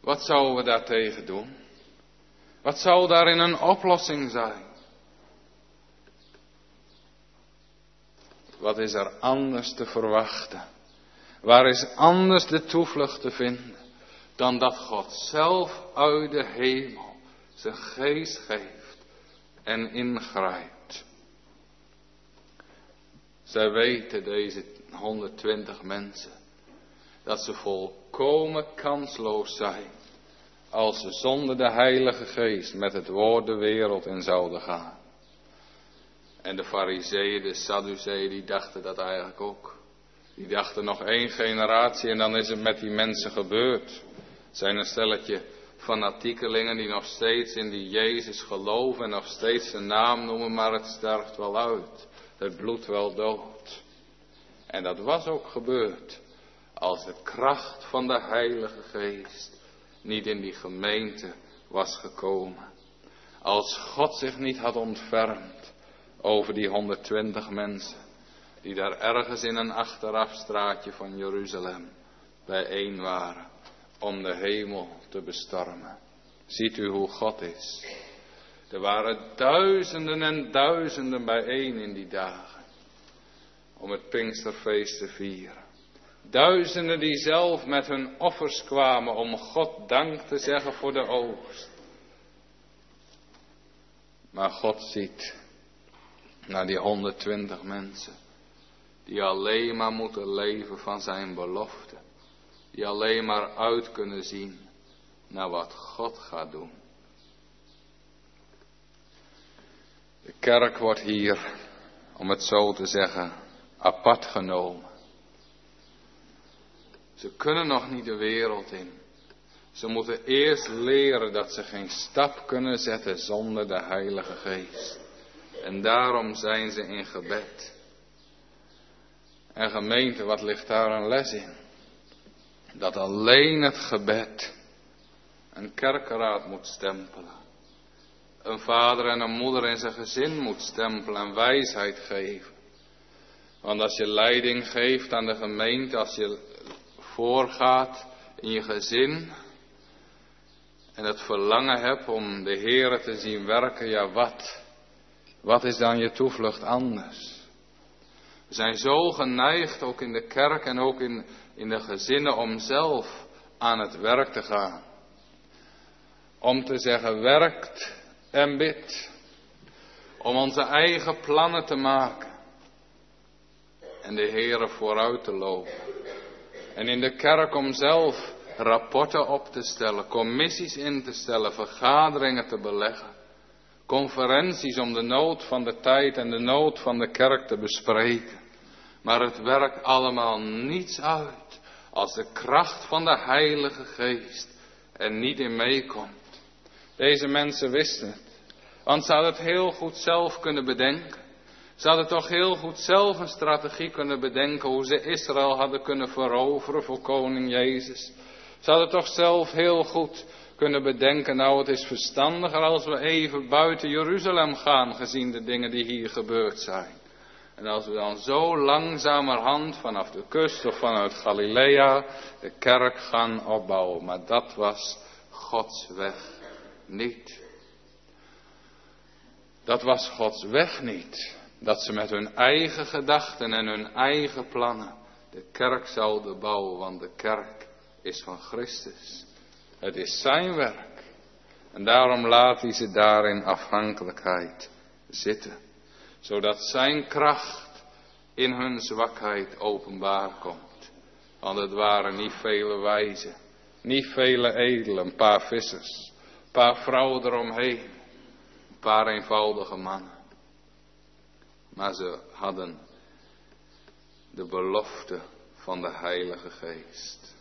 Wat zouden we daartegen doen? Wat zou daarin een oplossing zijn? Wat is er anders te verwachten? Waar is anders de toevlucht te vinden dan dat God zelf uit de hemel zijn geest geeft en ingrijpt? Zij weten, deze 120 mensen, dat ze volkomen kansloos zijn als ze zonder de Heilige Geest met het woord de wereld in zouden gaan. En de fariseeën, de sadduceeën, die dachten dat eigenlijk ook. Die dachten nog één generatie en dan is het met die mensen gebeurd. Het zijn een stelletje fanatiekelingen die nog steeds in die Jezus geloven en nog steeds zijn naam noemen, maar het sterft wel uit. Het bloed wel dood. En dat was ook gebeurd als de kracht van de Heilige Geest niet in die gemeente was gekomen. Als God zich niet had ontfermd over die 120 mensen die daar ergens in een achterafstraatje van Jeruzalem bijeen waren om de hemel te bestormen. Ziet u hoe God is? Er waren duizenden en duizenden bijeen in die dagen om het Pinksterfeest te vieren. Duizenden die zelf met hun offers kwamen om God dank te zeggen voor de oogst. Maar God ziet naar die 120 mensen die alleen maar moeten leven van zijn belofte. Die alleen maar uit kunnen zien naar wat God gaat doen. De kerk wordt hier, om het zo te zeggen, apart genomen. Ze kunnen nog niet de wereld in. Ze moeten eerst leren dat ze geen stap kunnen zetten zonder de Heilige Geest. En daarom zijn ze in gebed. En gemeente, wat ligt daar een les in? Dat alleen het gebed een kerkenraad moet stempelen. Een vader en een moeder in zijn gezin moet stempelen en wijsheid geven. Want als je leiding geeft aan de gemeente, als je voorgaat in je gezin en het verlangen hebt om de Heer te zien werken, ja wat? Wat is dan je toevlucht anders? We zijn zo geneigd, ook in de kerk en ook in, in de gezinnen, om zelf aan het werk te gaan. Om te zeggen, werkt en bid. Om onze eigen plannen te maken. En de Heere vooruit te lopen. En in de kerk om zelf rapporten op te stellen, commissies in te stellen, vergaderingen te beleggen. Conferenties om de nood van de tijd en de nood van de kerk te bespreken. Maar het werkt allemaal niets uit als de kracht van de Heilige Geest er niet in meekomt. Deze mensen wisten het. Want ze hadden het heel goed zelf kunnen bedenken. Ze toch heel goed zelf een strategie kunnen bedenken hoe ze Israël hadden kunnen veroveren voor koning Jezus. Ze hadden toch zelf heel goed kunnen bedenken, nou het is verstandiger als we even buiten Jeruzalem gaan gezien de dingen die hier gebeurd zijn. En als we dan zo langzamerhand vanaf de kust of vanuit Galilea de kerk gaan opbouwen. Maar dat was Gods weg niet. Dat was Gods weg niet. Dat ze met hun eigen gedachten en hun eigen plannen de kerk zouden bouwen. Want de kerk is van Christus. Het is zijn werk. En daarom laat hij ze daar in afhankelijkheid zitten zodat zijn kracht in hun zwakheid openbaar komt. Want het waren niet vele wijzen, niet vele edelen, een paar vissers, een paar vrouwen eromheen, een paar eenvoudige mannen. Maar ze hadden de belofte van de Heilige Geest.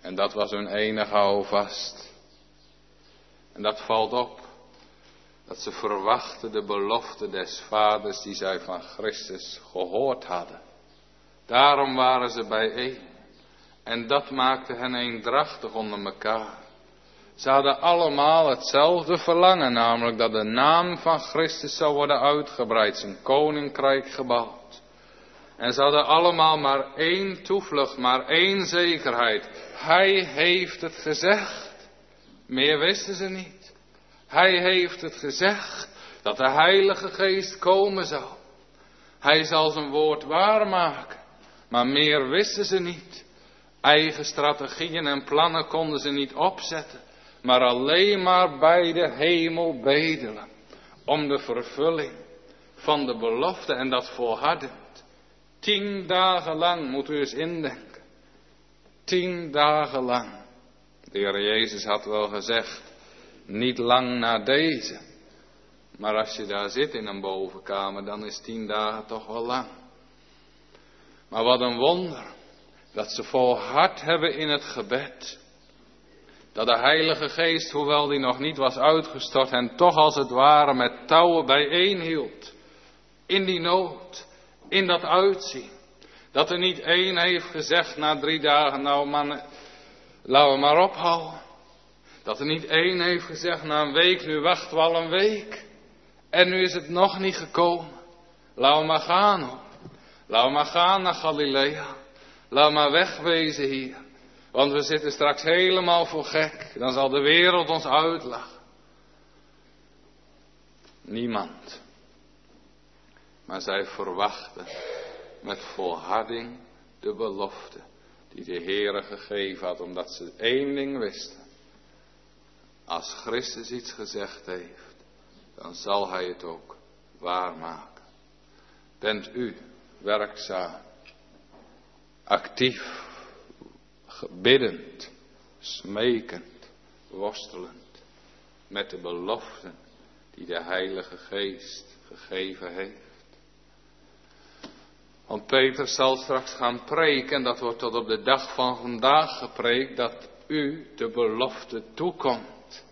En dat was hun enige houvast. En dat valt op. Dat ze verwachten de belofte des vaders die zij van Christus gehoord hadden. Daarom waren ze bijeen. En dat maakte hen eendrachtig onder elkaar. Ze hadden allemaal hetzelfde verlangen, namelijk dat de naam van Christus zou worden uitgebreid, zijn koninkrijk gebouwd. En ze hadden allemaal maar één toevlucht, maar één zekerheid. Hij heeft het gezegd. Meer wisten ze niet. Hij heeft het gezegd dat de Heilige Geest komen zou. Hij zal zijn woord waarmaken. Maar meer wisten ze niet. Eigen strategieën en plannen konden ze niet opzetten maar alleen maar bij de hemel bedelen. Om de vervulling van de belofte en dat volhardend. Tien dagen lang moet u eens indenken. Tien dagen lang. De Heer Jezus had wel gezegd, niet lang na deze. Maar als je daar zit in een bovenkamer, dan is tien dagen toch wel lang. Maar wat een wonder, dat ze volhard hebben in het gebed dat de Heilige Geest, hoewel die nog niet was uitgestort, hen toch als het ware met touwen bijeenhield. In die nood, in dat uitzien. Dat er niet één heeft gezegd na drie dagen, nou man, laten we maar ophouden. Dat er niet één heeft gezegd na een week, nu wachten we al een week. En nu is het nog niet gekomen. Laten we maar gaan hoor. Laten we maar gaan naar Galilea. We maar wegwezen hier. Want we zitten straks helemaal voor gek. Dan zal de wereld ons uitlachen. Niemand. Maar zij verwachten met volharding de belofte die de Heere gegeven had, omdat ze één ding wisten. Als Christus iets gezegd heeft, dan zal Hij het ook waarmaken. Bent u werkzaam, actief biddend, smekend, worstelend met de beloften die de Heilige Geest gegeven heeft. Want Peter zal straks gaan preken, en dat wordt tot op de dag van vandaag gepreekt, dat u de belofte toekomt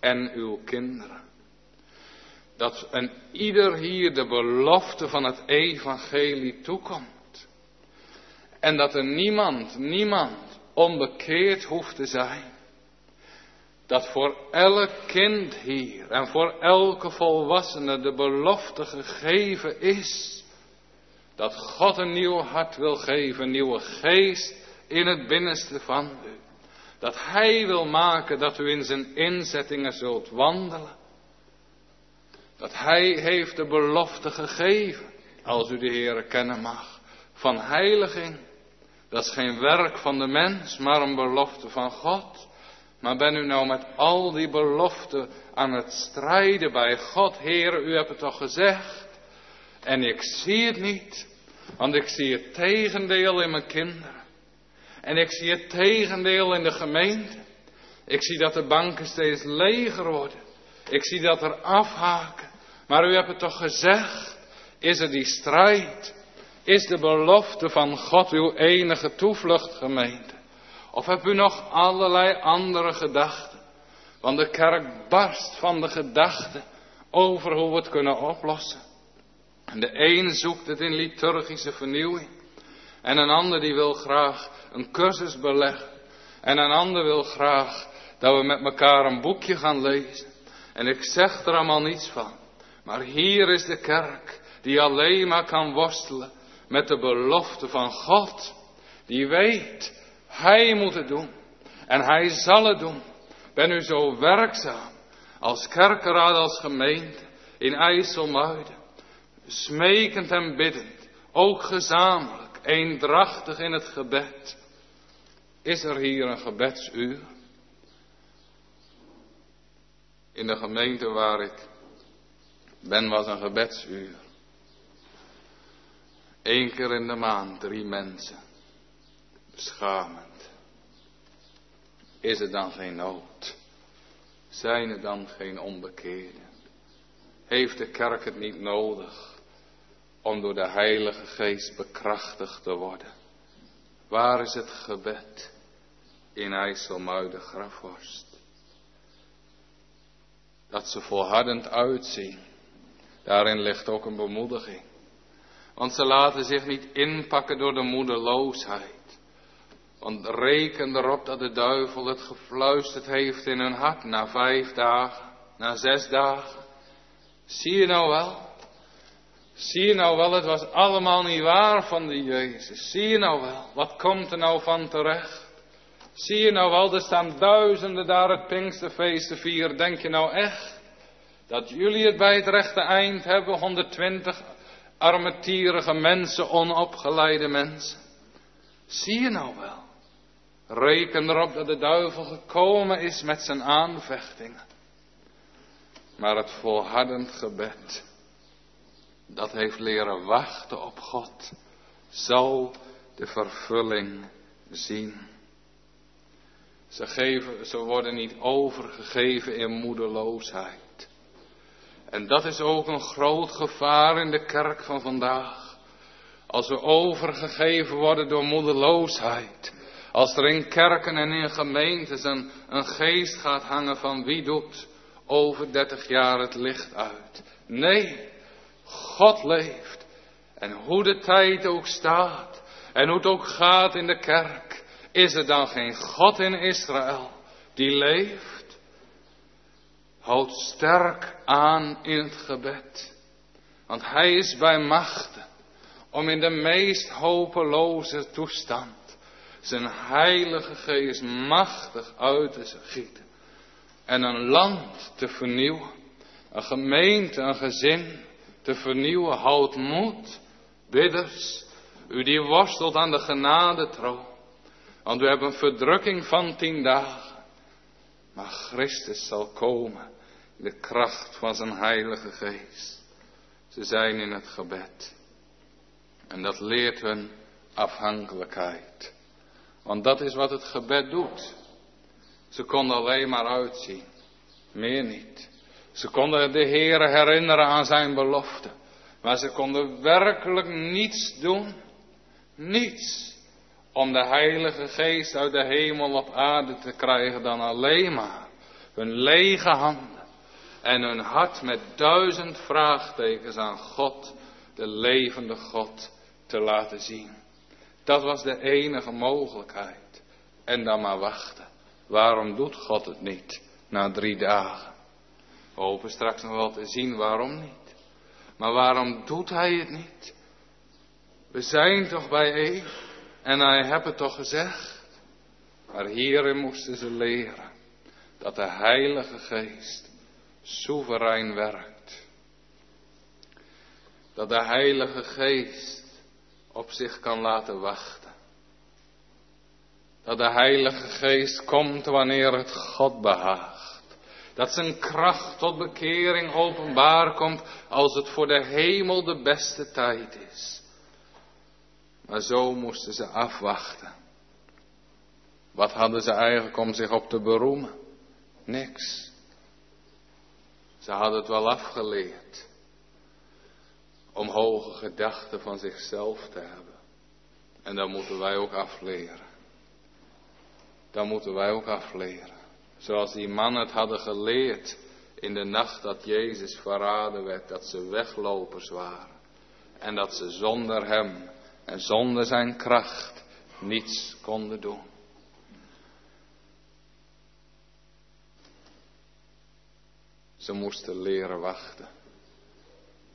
en uw kinderen. Dat een ieder hier de belofte van het evangelie toekomt. En dat er niemand, niemand onbekeerd hoeft te zijn. Dat voor elk kind hier en voor elke volwassene de belofte gegeven is. Dat God een nieuw hart wil geven, een nieuwe geest in het binnenste van u. Dat Hij wil maken dat u in zijn inzettingen zult wandelen. Dat Hij heeft de belofte gegeven, als u de Heer kennen mag, van heiliging dat is geen werk van de mens, maar een belofte van God. Maar ben u nou met al die beloften aan het strijden bij God, Heer, u hebt het toch gezegd. En ik zie het niet, want ik zie het tegendeel in mijn kinderen. En ik zie het tegendeel in de gemeente. Ik zie dat de banken steeds leger worden. Ik zie dat er afhaken. Maar u hebt het toch gezegd, is er die strijd is de belofte van God uw enige toevlucht, gemeente? Of hebt u nog allerlei andere gedachten? Want de kerk barst van de gedachten over hoe we het kunnen oplossen. En de een zoekt het in liturgische vernieuwing. En een ander die wil graag een cursus beleggen. En een ander wil graag dat we met elkaar een boekje gaan lezen. En ik zeg er allemaal niets van. Maar hier is de kerk die alleen maar kan worstelen met de belofte van God. Die weet, Hij moet het doen. En Hij zal het doen. Ben u zo werkzaam als kerkeraad, als gemeente in IJsselmuiden. Smekend en biddend, ook gezamenlijk, eendrachtig in het gebed. Is er hier een gebedsuur? In de gemeente waar ik ben was een gebedsuur. Eén keer in de maand drie mensen. Beschamend. Is er dan geen nood? Zijn er dan geen onbekeerden? Heeft de kerk het niet nodig om door de Heilige Geest bekrachtigd te worden? Waar is het gebed? in IJsselmuiden de grafworst. Dat ze volhardend uitzien. Daarin ligt ook een bemoediging. Want ze laten zich niet inpakken door de moedeloosheid. Want reken erop dat de duivel het gefluisterd heeft in hun hart na vijf dagen, na zes dagen. Zie je nou wel? Zie je nou wel, het was allemaal niet waar van die Jezus. Zie je nou wel, wat komt er nou van terecht? Zie je nou wel, er staan duizenden daar het Pinksterfeest te vieren. Denk je nou echt dat jullie het bij het rechte eind hebben, 120 armetierige mensen, onopgeleide mensen? Zie je nou wel? Reken erop dat de duivel gekomen is met zijn aanvechtingen. Maar het volhardend gebed, dat heeft leren wachten op God, zal de vervulling zien. Ze, geven, ze worden niet overgegeven in moedeloosheid. En dat is ook een groot gevaar in de kerk van vandaag. Als we overgegeven worden door moedeloosheid. Als er in kerken en in gemeentes een, een geest gaat hangen van wie doet over 30 jaar het licht uit. Nee, God leeft. En hoe de tijd ook staat en hoe het ook gaat in de kerk, is er dan geen God in Israël die leeft? Houd sterk aan in het gebed. Want hij is bij machten om in de meest hopeloze toestand zijn heilige geest machtig uit te gieten. En een land te vernieuwen. Een gemeente, een gezin te vernieuwen. Houd moed, bidders. U die worstelt aan de genadetroon. Want we hebben verdrukking van tien dagen. Maar Christus zal komen de kracht van zijn heilige geest. Ze zijn in het gebed. En dat leert hun afhankelijkheid. Want dat is wat het gebed doet. Ze konden alleen maar uitzien. Meer niet. Ze konden de Heer herinneren aan zijn belofte. Maar ze konden werkelijk niets doen. Niets. Om de Heilige Geest uit de hemel op aarde te krijgen dan alleen maar hun lege handen. En hun hart met duizend vraagtekens aan God, de levende God, te laten zien. Dat was de enige mogelijkheid. En dan maar wachten. Waarom doet God het niet na drie dagen? We hopen straks nog wel te zien waarom niet. Maar waarom doet hij het niet? We zijn toch bijeen en hij heeft het toch gezegd. Maar hierin moesten ze leren dat de Heilige Geest soeverein werkt. Dat de Heilige Geest op zich kan laten wachten. Dat de Heilige Geest komt wanneer het God behaagt. Dat zijn kracht tot bekering openbaar komt als het voor de hemel de beste tijd is. Maar zo moesten ze afwachten. Wat hadden ze eigenlijk om zich op te beroemen? Niks. Ze hadden het wel afgeleerd om hoge gedachten van zichzelf te hebben. En dat moeten wij ook afleren. Dat moeten wij ook afleren. Zoals die mannen het hadden geleerd in de nacht dat Jezus verraden werd, dat ze weglopers waren. En dat ze zonder Hem en zonder Zijn kracht niets konden doen. Ze moesten leren wachten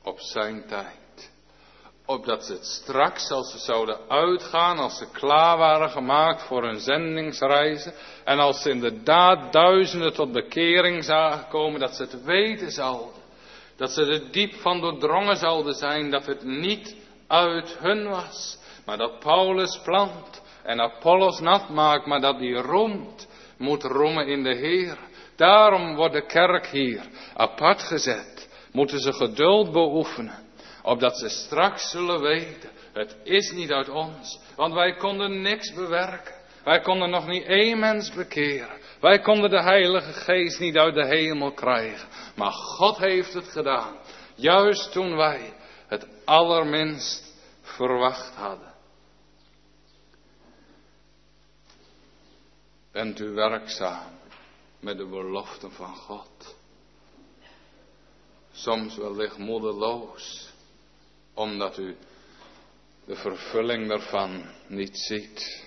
op zijn tijd. Opdat ze het straks, als ze zouden uitgaan, als ze klaar waren gemaakt voor hun zendingsreizen. En als ze inderdaad duizenden tot bekering zagen komen, dat ze het weten zouden. Dat ze er diep van doordrongen zouden zijn dat het niet uit hun was. Maar dat Paulus plant en Apollos nat maakt, maar dat die roemt, moet roemen in de Heer. Daarom wordt de kerk hier apart gezet moeten ze geduld beoefenen, opdat ze straks zullen weten, het is niet uit ons, want wij konden niks bewerken. Wij konden nog niet één mens bekeren. Wij konden de Heilige Geest niet uit de hemel krijgen. Maar God heeft het gedaan. Juist toen wij het allerminst verwacht hadden. Bent u werkzaam met de beloften van God? Soms wellicht moedeloos, omdat u de vervulling daarvan niet ziet.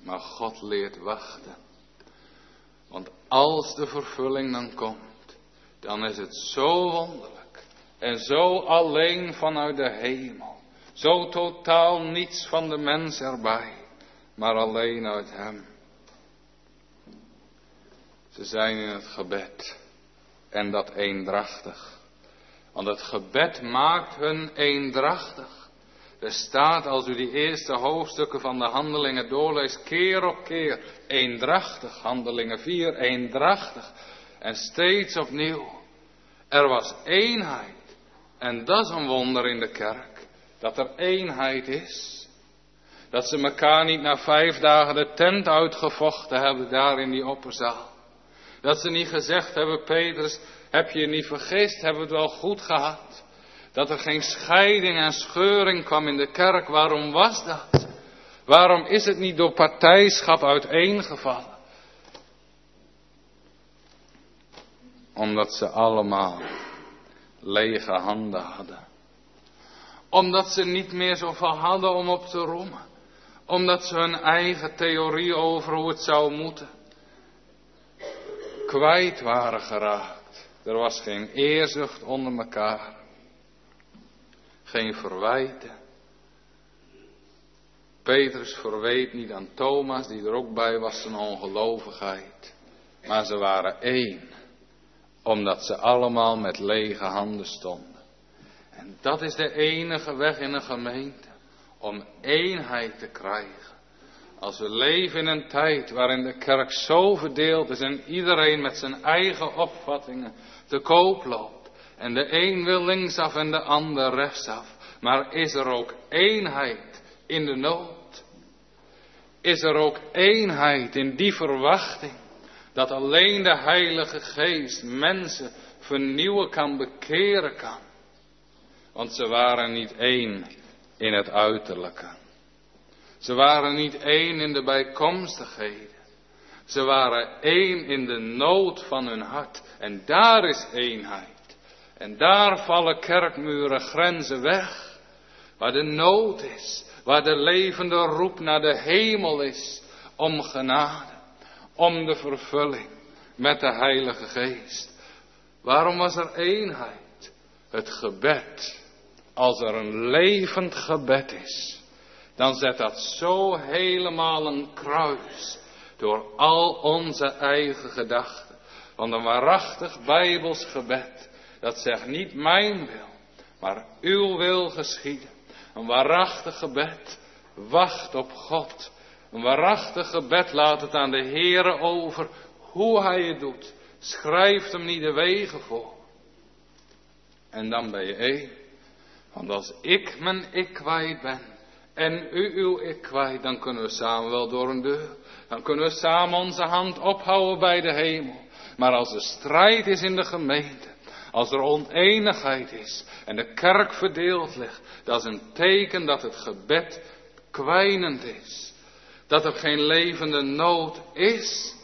Maar God leert wachten. Want als de vervulling dan komt, dan is het zo wonderlijk en zo alleen vanuit de hemel. Zo totaal niets van de mens erbij, maar alleen uit Hem. Ze zijn in het gebed en dat eendrachtig. Want het gebed maakt hun eendrachtig. Er staat, als u die eerste hoofdstukken van de handelingen doorleest, keer op keer, eendrachtig, handelingen 4, eendrachtig. En steeds opnieuw, er was eenheid. En dat is een wonder in de kerk, dat er eenheid is. Dat ze elkaar niet na vijf dagen de tent uitgevochten hebben daar in die opperzaal. Dat ze niet gezegd hebben, Petrus, heb je je niet vergist, hebben we het wel goed gehad. Dat er geen scheiding en scheuring kwam in de kerk. Waarom was dat? Waarom is het niet door partijschap uiteengevallen? Omdat ze allemaal lege handen hadden. Omdat ze niet meer zoveel hadden om op te roemen. Omdat ze hun eigen theorie over hoe het zou moeten. Kwijt waren geraakt. Er was geen eerzucht onder elkaar geen verwijten. Petrus verweet niet aan Thomas, die er ook bij was, zijn ongelovigheid. Maar ze waren één, omdat ze allemaal met lege handen stonden. En dat is de enige weg in een gemeente, om eenheid te krijgen. Als we leven in een tijd waarin de kerk zo verdeeld is en iedereen met zijn eigen opvattingen te koop loopt en de een wil linksaf en de ander rechtsaf. Maar is er ook eenheid in de nood? Is er ook eenheid in die verwachting dat alleen de Heilige Geest mensen vernieuwen kan, bekeren kan? Want ze waren niet één in het uiterlijke. Ze waren niet één in de bijkomstigheden. Ze waren één in de nood van hun hart. En daar is eenheid. En daar vallen kerkmuren, grenzen weg. Waar de nood is. Waar de levende roep naar de hemel is. Om genade. Om de vervulling met de Heilige Geest. Waarom was er eenheid? Het gebed. Als er een levend gebed is. Dan zet dat zo helemaal een kruis. Door al onze eigen gedachten. Want een waarachtig Bijbels gebed dat zegt niet mijn wil, maar uw wil geschieden. Een waarachtig gebed wacht op God. Een waarachtig gebed laat het aan de Heere over hoe hij het doet. Schrijft hem niet de wegen voor. En dan ben je één. Want als ik mijn ik kwijt ben en u uw ik kwijt, dan kunnen we samen wel door een deur. Dan kunnen we samen onze hand ophouden bij de hemel. Maar als er strijd is in de gemeente, als er oneenigheid is en de kerk verdeeld ligt, dat is een teken dat het gebed kwijnend is. Dat er geen levende nood is.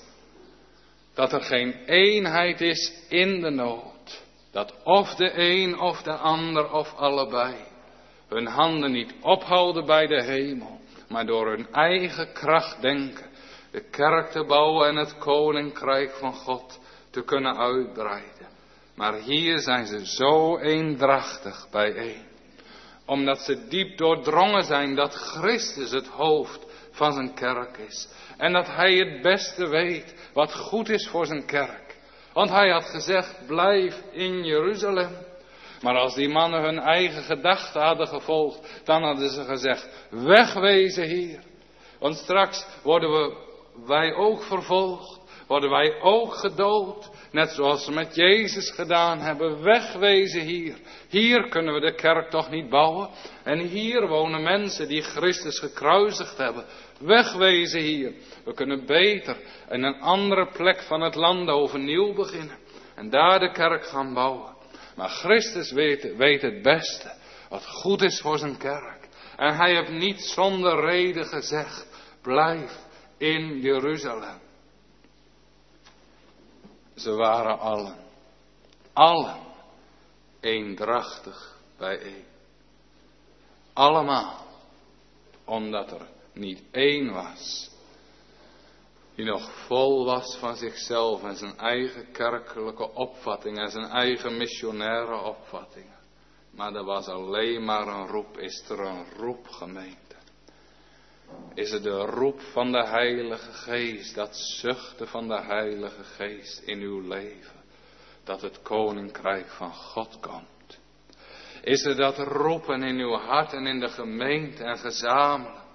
Dat er geen eenheid is in de nood. Dat of de een of de ander of allebei hun handen niet ophouden bij de hemel, maar door hun eigen kracht denken de kerk te bouwen en het koninkrijk van God te kunnen uitbreiden. Maar hier zijn ze zo eendrachtig bijeen. Omdat ze diep doordrongen zijn dat Christus het hoofd van zijn kerk is. En dat hij het beste weet wat goed is voor zijn kerk. Want hij had gezegd, blijf in Jeruzalem. Maar als die mannen hun eigen gedachten hadden gevolgd, dan hadden ze gezegd, wegwezen hier. Want straks worden we, wij ook vervolgd, worden wij ook gedood. Net zoals ze met Jezus gedaan hebben. Wegwezen hier. Hier kunnen we de kerk toch niet bouwen. En hier wonen mensen die Christus gekruisigd hebben. Wegwezen hier. We kunnen beter in een andere plek van het land overnieuw beginnen. En daar de kerk gaan bouwen. Maar Christus weet, weet het beste. Wat goed is voor zijn kerk. En hij heeft niet zonder reden gezegd. Blijf in Jeruzalem. Ze waren allen, allen eendrachtig bijeen. Allemaal, omdat er niet één was die nog vol was van zichzelf en zijn eigen kerkelijke opvattingen en zijn eigen missionaire opvattingen. Maar er was alleen maar een roep. Is er een roep gemeente? Is het de roep van de Heilige Geest, dat zuchten van de Heilige Geest in uw leven? Dat het Koninkrijk van God komt. Is er dat roepen in uw hart en in de gemeente en gezamenlijk?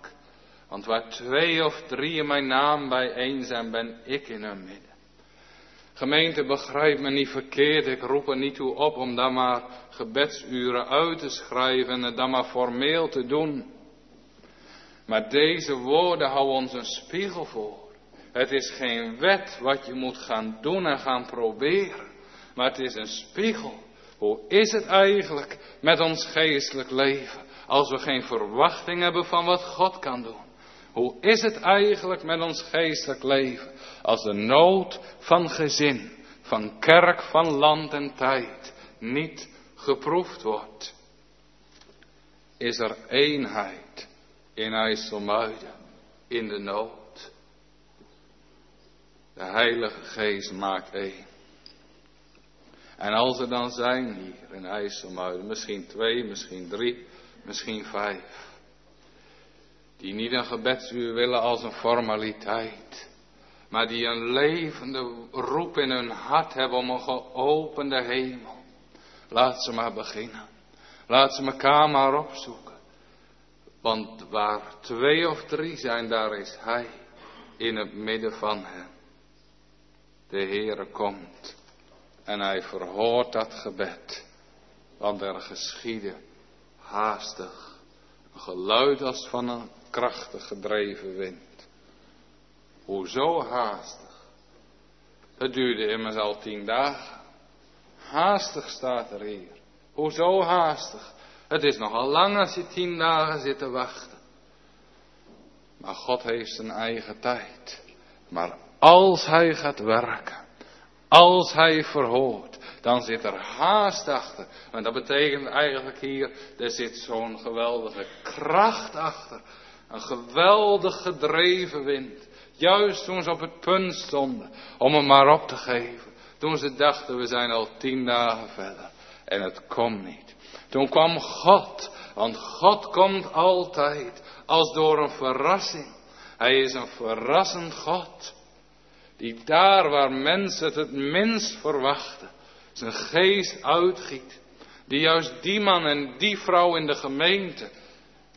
Want waar twee of drie in mijn naam bijeen zijn, ben ik in hun midden. Gemeente, begrijp me niet verkeerd. Ik roep er niet toe op om dan maar gebedsuren uit te schrijven en het dan maar formeel te doen. Maar deze woorden houden ons een spiegel voor. Het is geen wet wat je moet gaan doen en gaan proberen. Maar het is een spiegel. Hoe is het eigenlijk met ons geestelijk leven als we geen verwachting hebben van wat God kan doen? Hoe is het eigenlijk met ons geestelijk leven als de nood van gezin, van kerk, van land en tijd niet geproefd wordt? Is er eenheid in IJsselmuiden, in de nood? De Heilige Geest maakt één. En als er dan zijn hier in IJsselmuiden, misschien twee, misschien drie, misschien vijf die niet een gebedsuur willen als een formaliteit. Maar die een levende roep in hun hart hebben om een geopende hemel. Laat ze maar beginnen. Laat ze elkaar maar opzoeken. Want waar twee of drie zijn, daar is Hij in het midden van hen. De Heere komt en Hij verhoort dat gebed. Want er geschiedde haastig een geluid als van een krachtig gedreven wind. Hoezo haastig? Het duurde immers al tien dagen. Haastig staat er hier. Hoezo haastig? Het is nogal lang als je tien dagen zit te wachten. Maar God heeft zijn eigen tijd. Maar als hij gaat werken, als hij verhoort, dan zit er haast achter. En dat betekent eigenlijk hier, er zit zo'n geweldige kracht achter. Een geweldig gedreven wind. Juist toen ze op het punt stonden om hem maar op te geven. Toen ze dachten we zijn al tien dagen verder. En het komt niet. Toen kwam God. Want God komt altijd als door een verrassing. Hij is een verrassend God. Die daar waar mensen het het minst verwachten. Zijn geest uitgiet. Die juist die man en die vrouw in de gemeente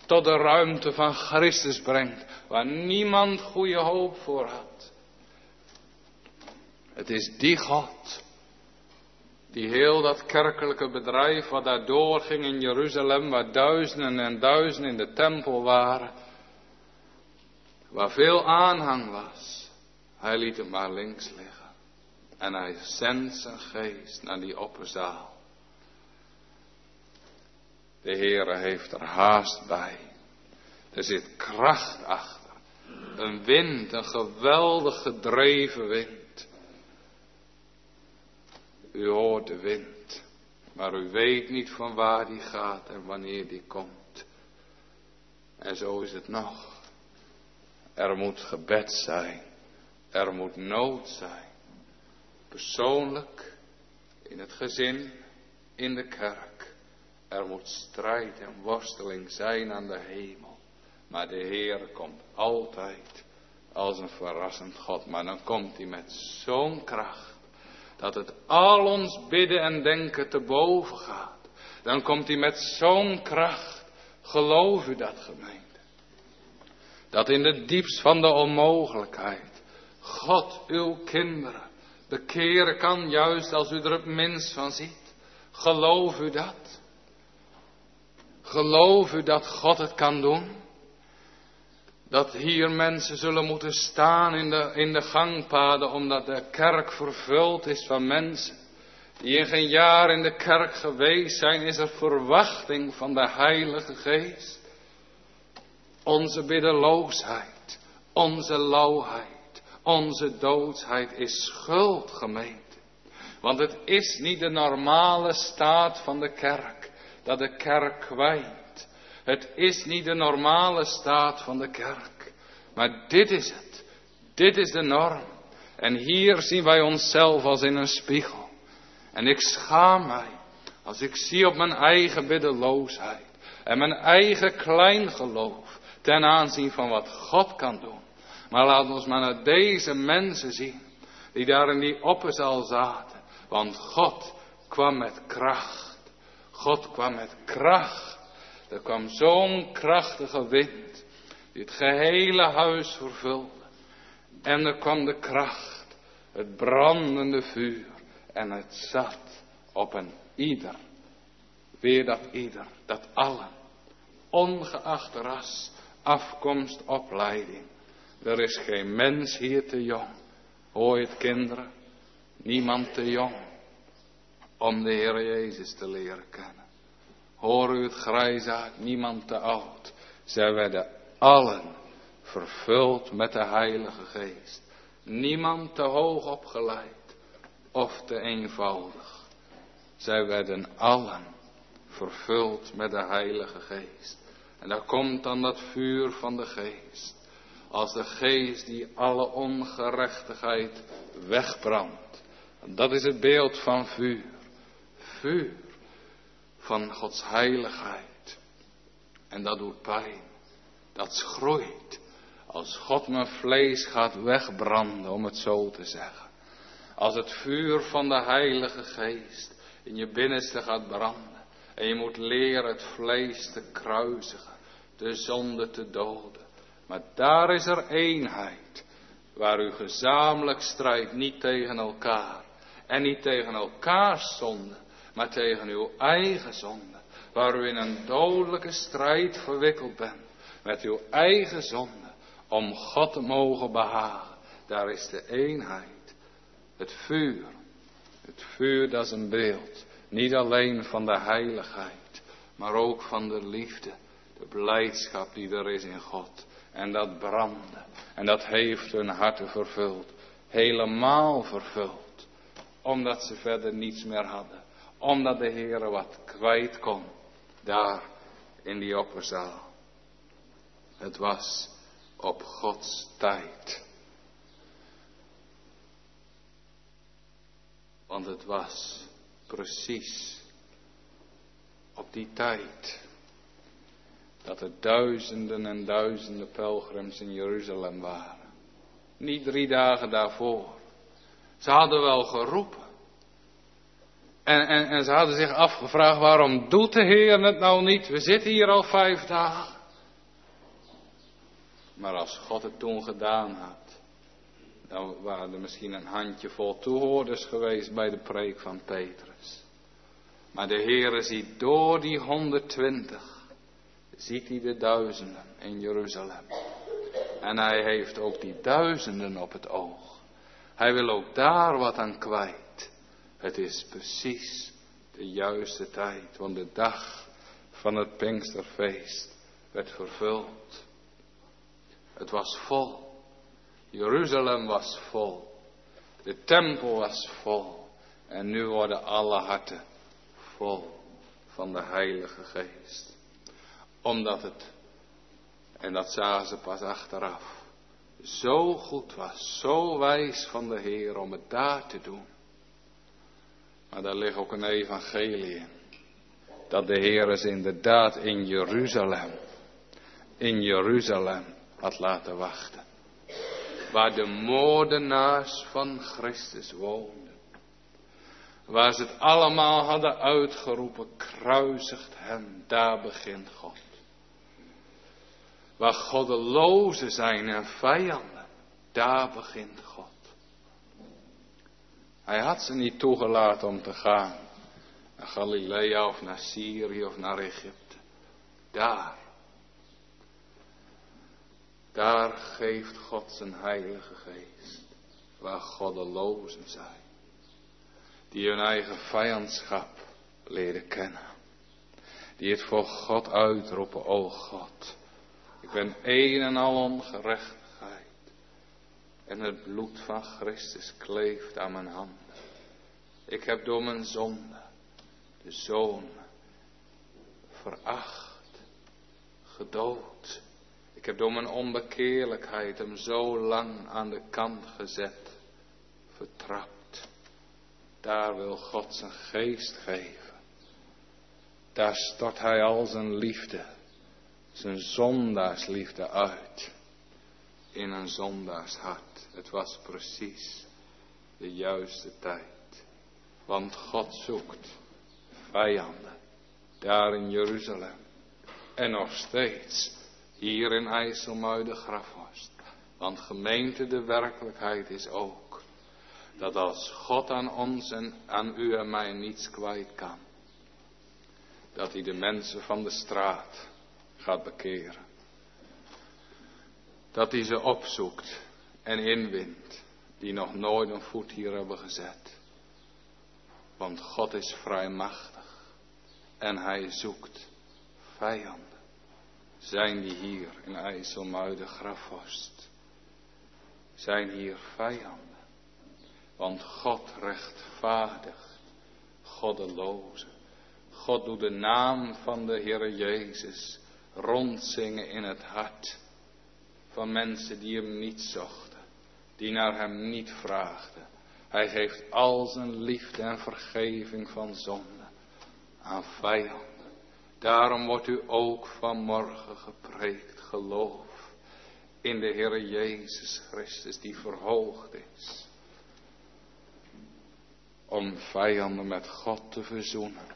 tot de ruimte van Christus brengt, waar niemand goede hoop voor had. Het is die God, die heel dat kerkelijke bedrijf wat daar doorging in Jeruzalem, waar duizenden en duizenden in de tempel waren, waar veel aanhang was, hij liet het maar links liggen. En hij zendt zijn geest naar die opperzaal. De Heere heeft er haast bij. Er zit kracht achter. Een wind, een geweldig gedreven wind. U hoort de wind, maar u weet niet van waar die gaat en wanneer die komt. En zo is het nog. Er moet gebed zijn. Er moet nood zijn. Persoonlijk, in het gezin, in de kerk. Er moet strijd en worsteling zijn aan de hemel. Maar de Heer komt altijd als een verrassend God. Maar dan komt hij met zo'n kracht. Dat het al ons bidden en denken te boven gaat. Dan komt hij met zo'n kracht. Geloof u dat gemeente. Dat in de diepst van de onmogelijkheid. God uw kinderen bekeren kan, juist als u er het minst van ziet. Geloof u dat? Geloof u dat God het kan doen? Dat hier mensen zullen moeten staan in de, in de gangpaden, omdat de kerk vervuld is van mensen die in geen jaar in de kerk geweest zijn, is er verwachting van de Heilige Geest. Onze biddeloosheid, Onze lauwheid, onze doodsheid is schuld, gemeente. Want het is niet de normale staat van de kerk dat de kerk kwijt. Het is niet de normale staat van de kerk. Maar dit is het. Dit is de norm. En hier zien wij onszelf als in een spiegel. En ik schaam mij als ik zie op mijn eigen biddeloosheid en mijn eigen klein geloof ten aanzien van wat God kan doen. Maar laat ons maar naar deze mensen zien die daar in die opperzaal zaten. Want God kwam met kracht. God kwam met kracht. Er kwam zo'n krachtige wind die het gehele huis vervulde. En er kwam de kracht, het brandende vuur. En het zat op een ieder. Weer dat ieder, dat allen. Ongeacht ras, afkomst, opleiding. Er is geen mens hier te jong. Hoor je het kinderen? Niemand te jong. Om de Heer Jezus te leren kennen. Hoor u het grijzaad? Niemand te oud. Zij werden allen vervuld met de Heilige Geest. Niemand te hoog opgeleid of te eenvoudig. Zij werden allen vervuld met de Heilige Geest. En daar komt dan dat vuur van de Geest. Als de Geest die alle ongerechtigheid wegbrandt. Dat is het beeld van vuur. Van Gods heiligheid. En dat doet pijn. Dat schroeit. Als God mijn vlees gaat wegbranden, om het zo te zeggen. Als het vuur van de Heilige Geest in je binnenste gaat branden. En je moet leren het vlees te kruisigen, de zonde te doden. Maar daar is er eenheid, waar u gezamenlijk strijdt, niet tegen elkaar. En niet tegen elkaars zonde, maar tegen uw eigen zonde. Waar u in een dodelijke strijd verwikkeld bent, met uw eigen zonde om God te mogen behagen. Daar is de eenheid. Het vuur. Het vuur dat is een beeld. Niet alleen van de heiligheid. Maar ook van de liefde. De blijdschap die er is in God. En dat brandde. En dat heeft hun harten vervuld. Helemaal vervuld. Omdat ze verder niets meer hadden. Omdat de Heer wat kwijt kon. Daar in die opperzaal. Het was op Gods tijd. Want het was precies op die tijd dat er duizenden en duizenden pelgrims in Jeruzalem waren. Niet drie dagen daarvoor. Ze hadden wel geroepen. En, en, ze hadden zich afgevraagd, waarom doet de Heer het nou niet? We zitten hier al vijf dagen. Maar als God het toen gedaan had, dan waren er misschien een handjevol toehoorders geweest bij de preek van Petrus. Maar de Heere ziet door die 120, ziet hij de duizenden in Jeruzalem. En hij heeft ook die duizenden op het oog. Hij wil ook daar wat aan kwijt. Het is precies de juiste tijd, want de dag van het Pinksterfeest werd vervuld. Het was vol. Jeruzalem was vol. De tempel was vol. En nu worden alle harten vol van de Heilige Geest. Omdat het, en dat zagen ze pas achteraf, zo goed was, zo wijs van de Heer om het daar te doen. Maar daar ligt ook een evangelie. Dat de Heer is inderdaad in Jeruzalem, in Jeruzalem had laten wachten. Waar de moordenaars van Christus woonden. Waar ze het allemaal hadden uitgeroepen, kruisigt hem, daar begint God. Waar goddelozen zijn en vijanden, daar begint God. Hij had ze niet toegelaten om te gaan naar Galilea of naar Syrië of naar Egypte. Daar daar geeft God zijn heilige geest. Waar goddelozen zijn. Die hun eigen vijandschap leren kennen. Die het voor God uitroepen, o God. Ik ben een en al ongerechtigheid. En het bloed van Christus kleeft aan mijn handen. Ik heb door mijn zonde de zoon veracht, gedood. Ik heb door mijn onbekeerlijkheid hem zo lang aan de kant gezet, vertrapt. Daar wil God zijn geest geven. Daar stort hij al zijn liefde, zijn zondaarsliefde uit in een zondaarshart. Het was precies de juiste tijd. Want God zoekt vijanden daar in Jeruzalem. En nog steeds hier in IJsselmuiden Grafhorst. Want gemeente, de werkelijkheid is ook dat als God aan ons en aan u en mij niets kwijt kan, dat hij de mensen van de straat gaat bekeren. Dat hij ze opzoekt en inwint die nog nooit een voet hier hebben gezet. Want God is vrijmachtig en hij zoekt vijanden. Zijn die hier in IJsselmuiden Grafhorst? Zijn hier vijanden? Want God rechtvaardigt goddelozen. God doet de naam van de Heer Jezus rondzingen in het hart van mensen die hem niet zochten, die naar hem niet vraagden. Hij geeft al zijn liefde en vergeving van zonde aan vijanden. Daarom wordt u ook vanmorgen gepreekt geloof in de Heer Jezus Christus die verhoogd is. Om vijanden met God te verzoenen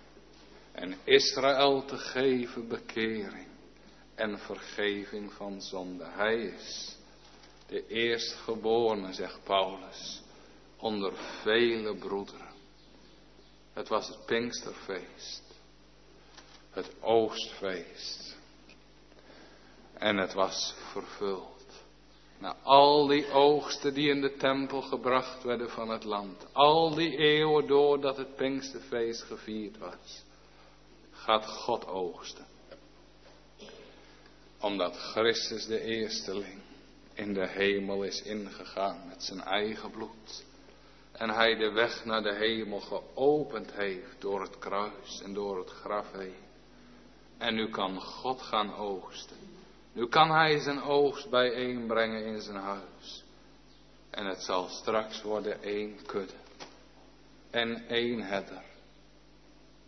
en Israël te geven bekering en vergeving van zonde. Hij is de eerstgeborene, zegt Paulus, onder vele broederen. Het was het Pinksterfeest, het oogstfeest. En het was vervuld. Na al die oogsten die in de tempel gebracht werden van het land. Al die eeuwen door dat het Pinksterfeest gevierd was. Gaat God oogsten omdat Christus de eersteling in de hemel is ingegaan met zijn eigen bloed. En hij de weg naar de hemel geopend heeft door het kruis en door het graf heen. En nu kan God gaan oogsten. Nu kan hij zijn oogst bijeenbrengen in zijn huis. En het zal straks worden één kudde. En één herder.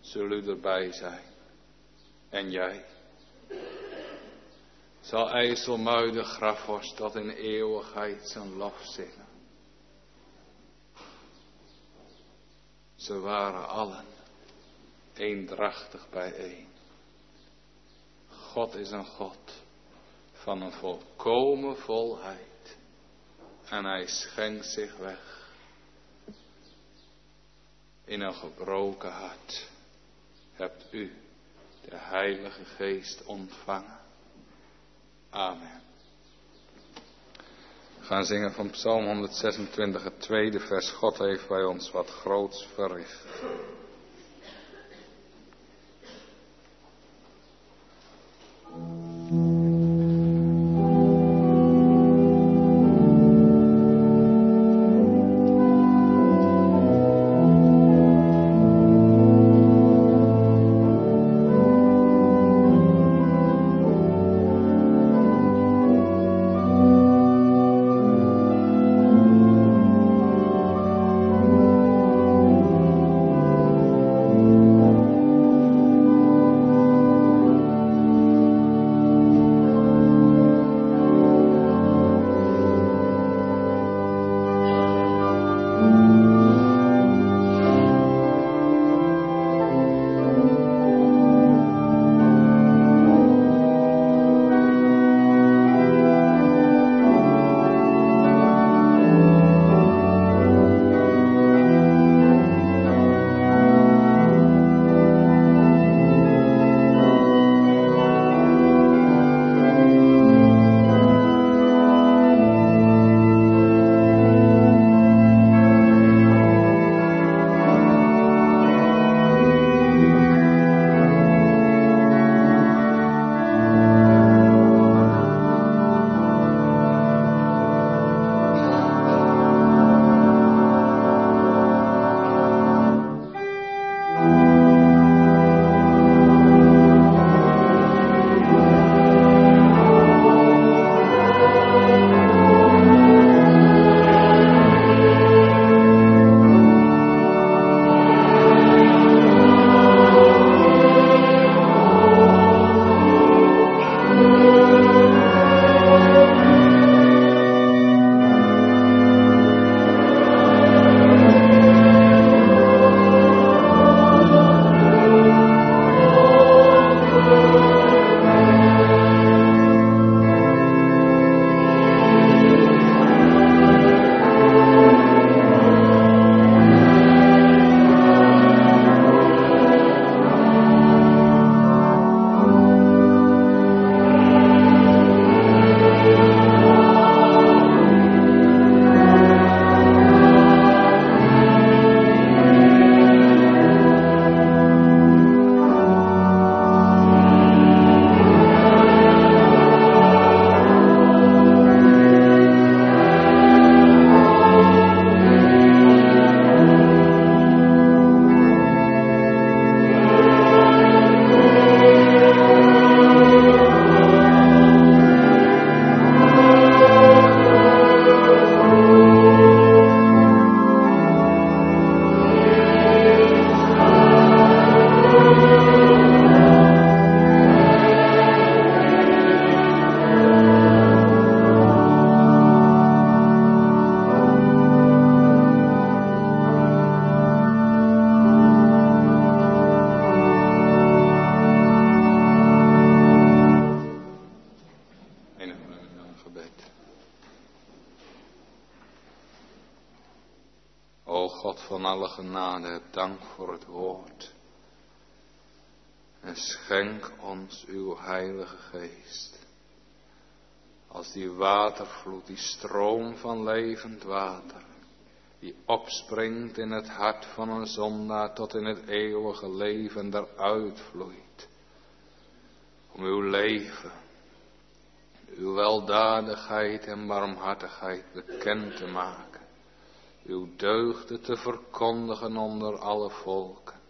Zullen u erbij zijn. En jij zal IJsselmuiden grafhorst dat in eeuwigheid zijn lof zingen. Ze waren allen eendrachtig bijeen. God is een God van een volkomen volheid. En hij schenkt zich weg in een gebroken hart. Hebt u de Heilige Geest ontvangen? Amen. We gaan zingen van Psalm 126, het tweede vers. God heeft bij ons wat groots verricht. Opspringt in het hart van een zondaar tot in het eeuwige leven eruit vloeit. Om uw leven, uw weldadigheid en barmhartigheid bekend te maken. Uw deugden te verkondigen onder alle volken.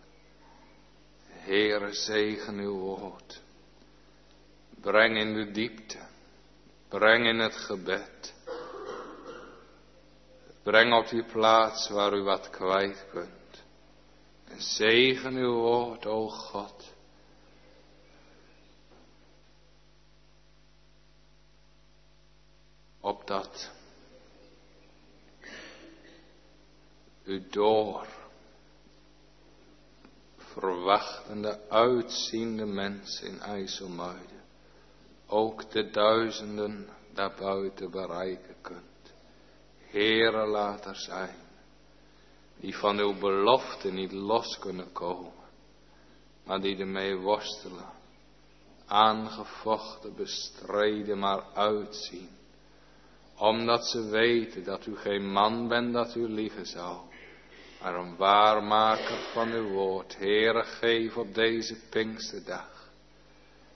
Heere, zegen uw woord. Breng in de diepte. Breng in het gebed. Breng op die plaats waar u wat kwijt kunt. En zegen uw woord, o God. Opdat u door verwachtende, uitziende mensen in IJsselmuiden ook de duizenden daarbuiten bereiken kunt. Heere, laat zijn, die van uw belofte niet los kunnen komen, maar die ermee worstelen, aangevochten, bestreden, maar uitzien, omdat ze weten dat u geen man bent dat u liegen zou, maar een waarmaker van uw woord. Heere, geef op deze Pinksterdag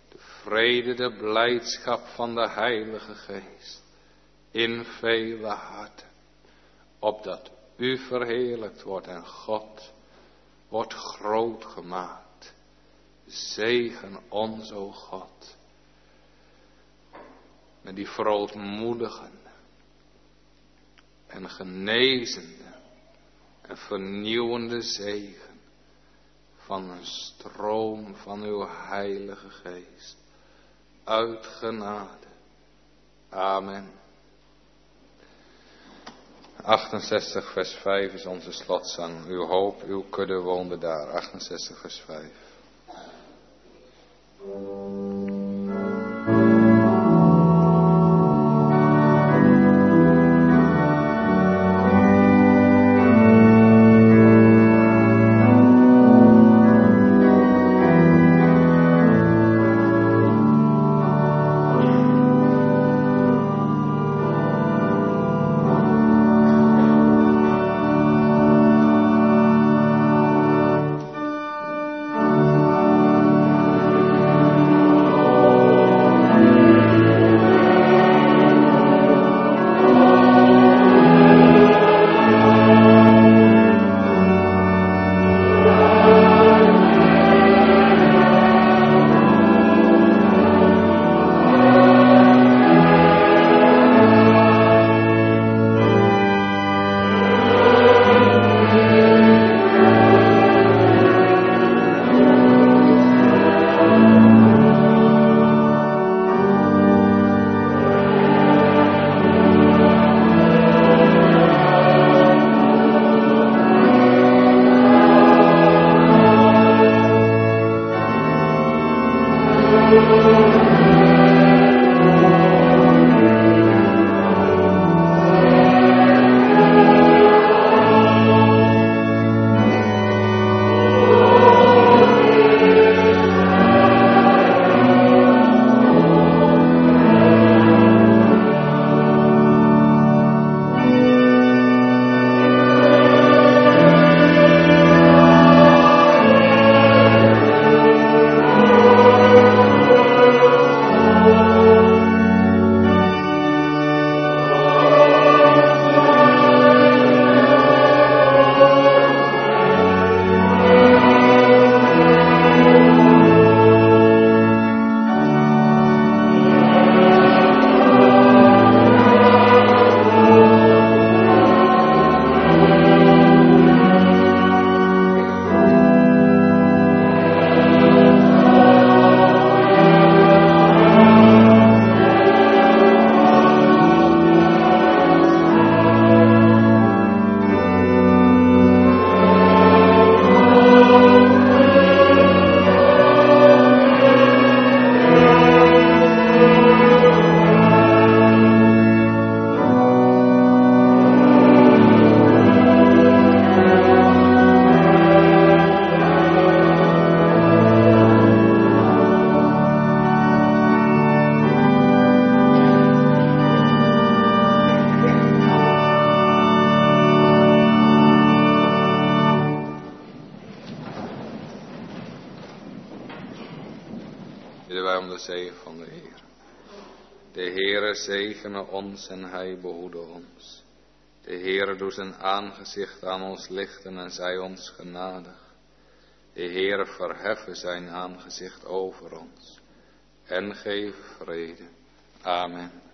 de vrede, de blijdschap van de Heilige Geest in vele harten, opdat u verheerlijkt wordt en God wordt groot gemaakt. Zegen ons, o God, met die verootmoedigende en genezende en vernieuwende zegen van een stroom van uw heilige geest. Uit genade. Amen. 68 vers 5 is onze slotzang. Uw hoop, uw kudde woonde daar. 68 vers 5. En hij behoede ons. De Heere doet zijn aangezicht aan ons lichten en zij ons genadig. De Heere verheffen zijn aangezicht over ons en geef vrede. Amen.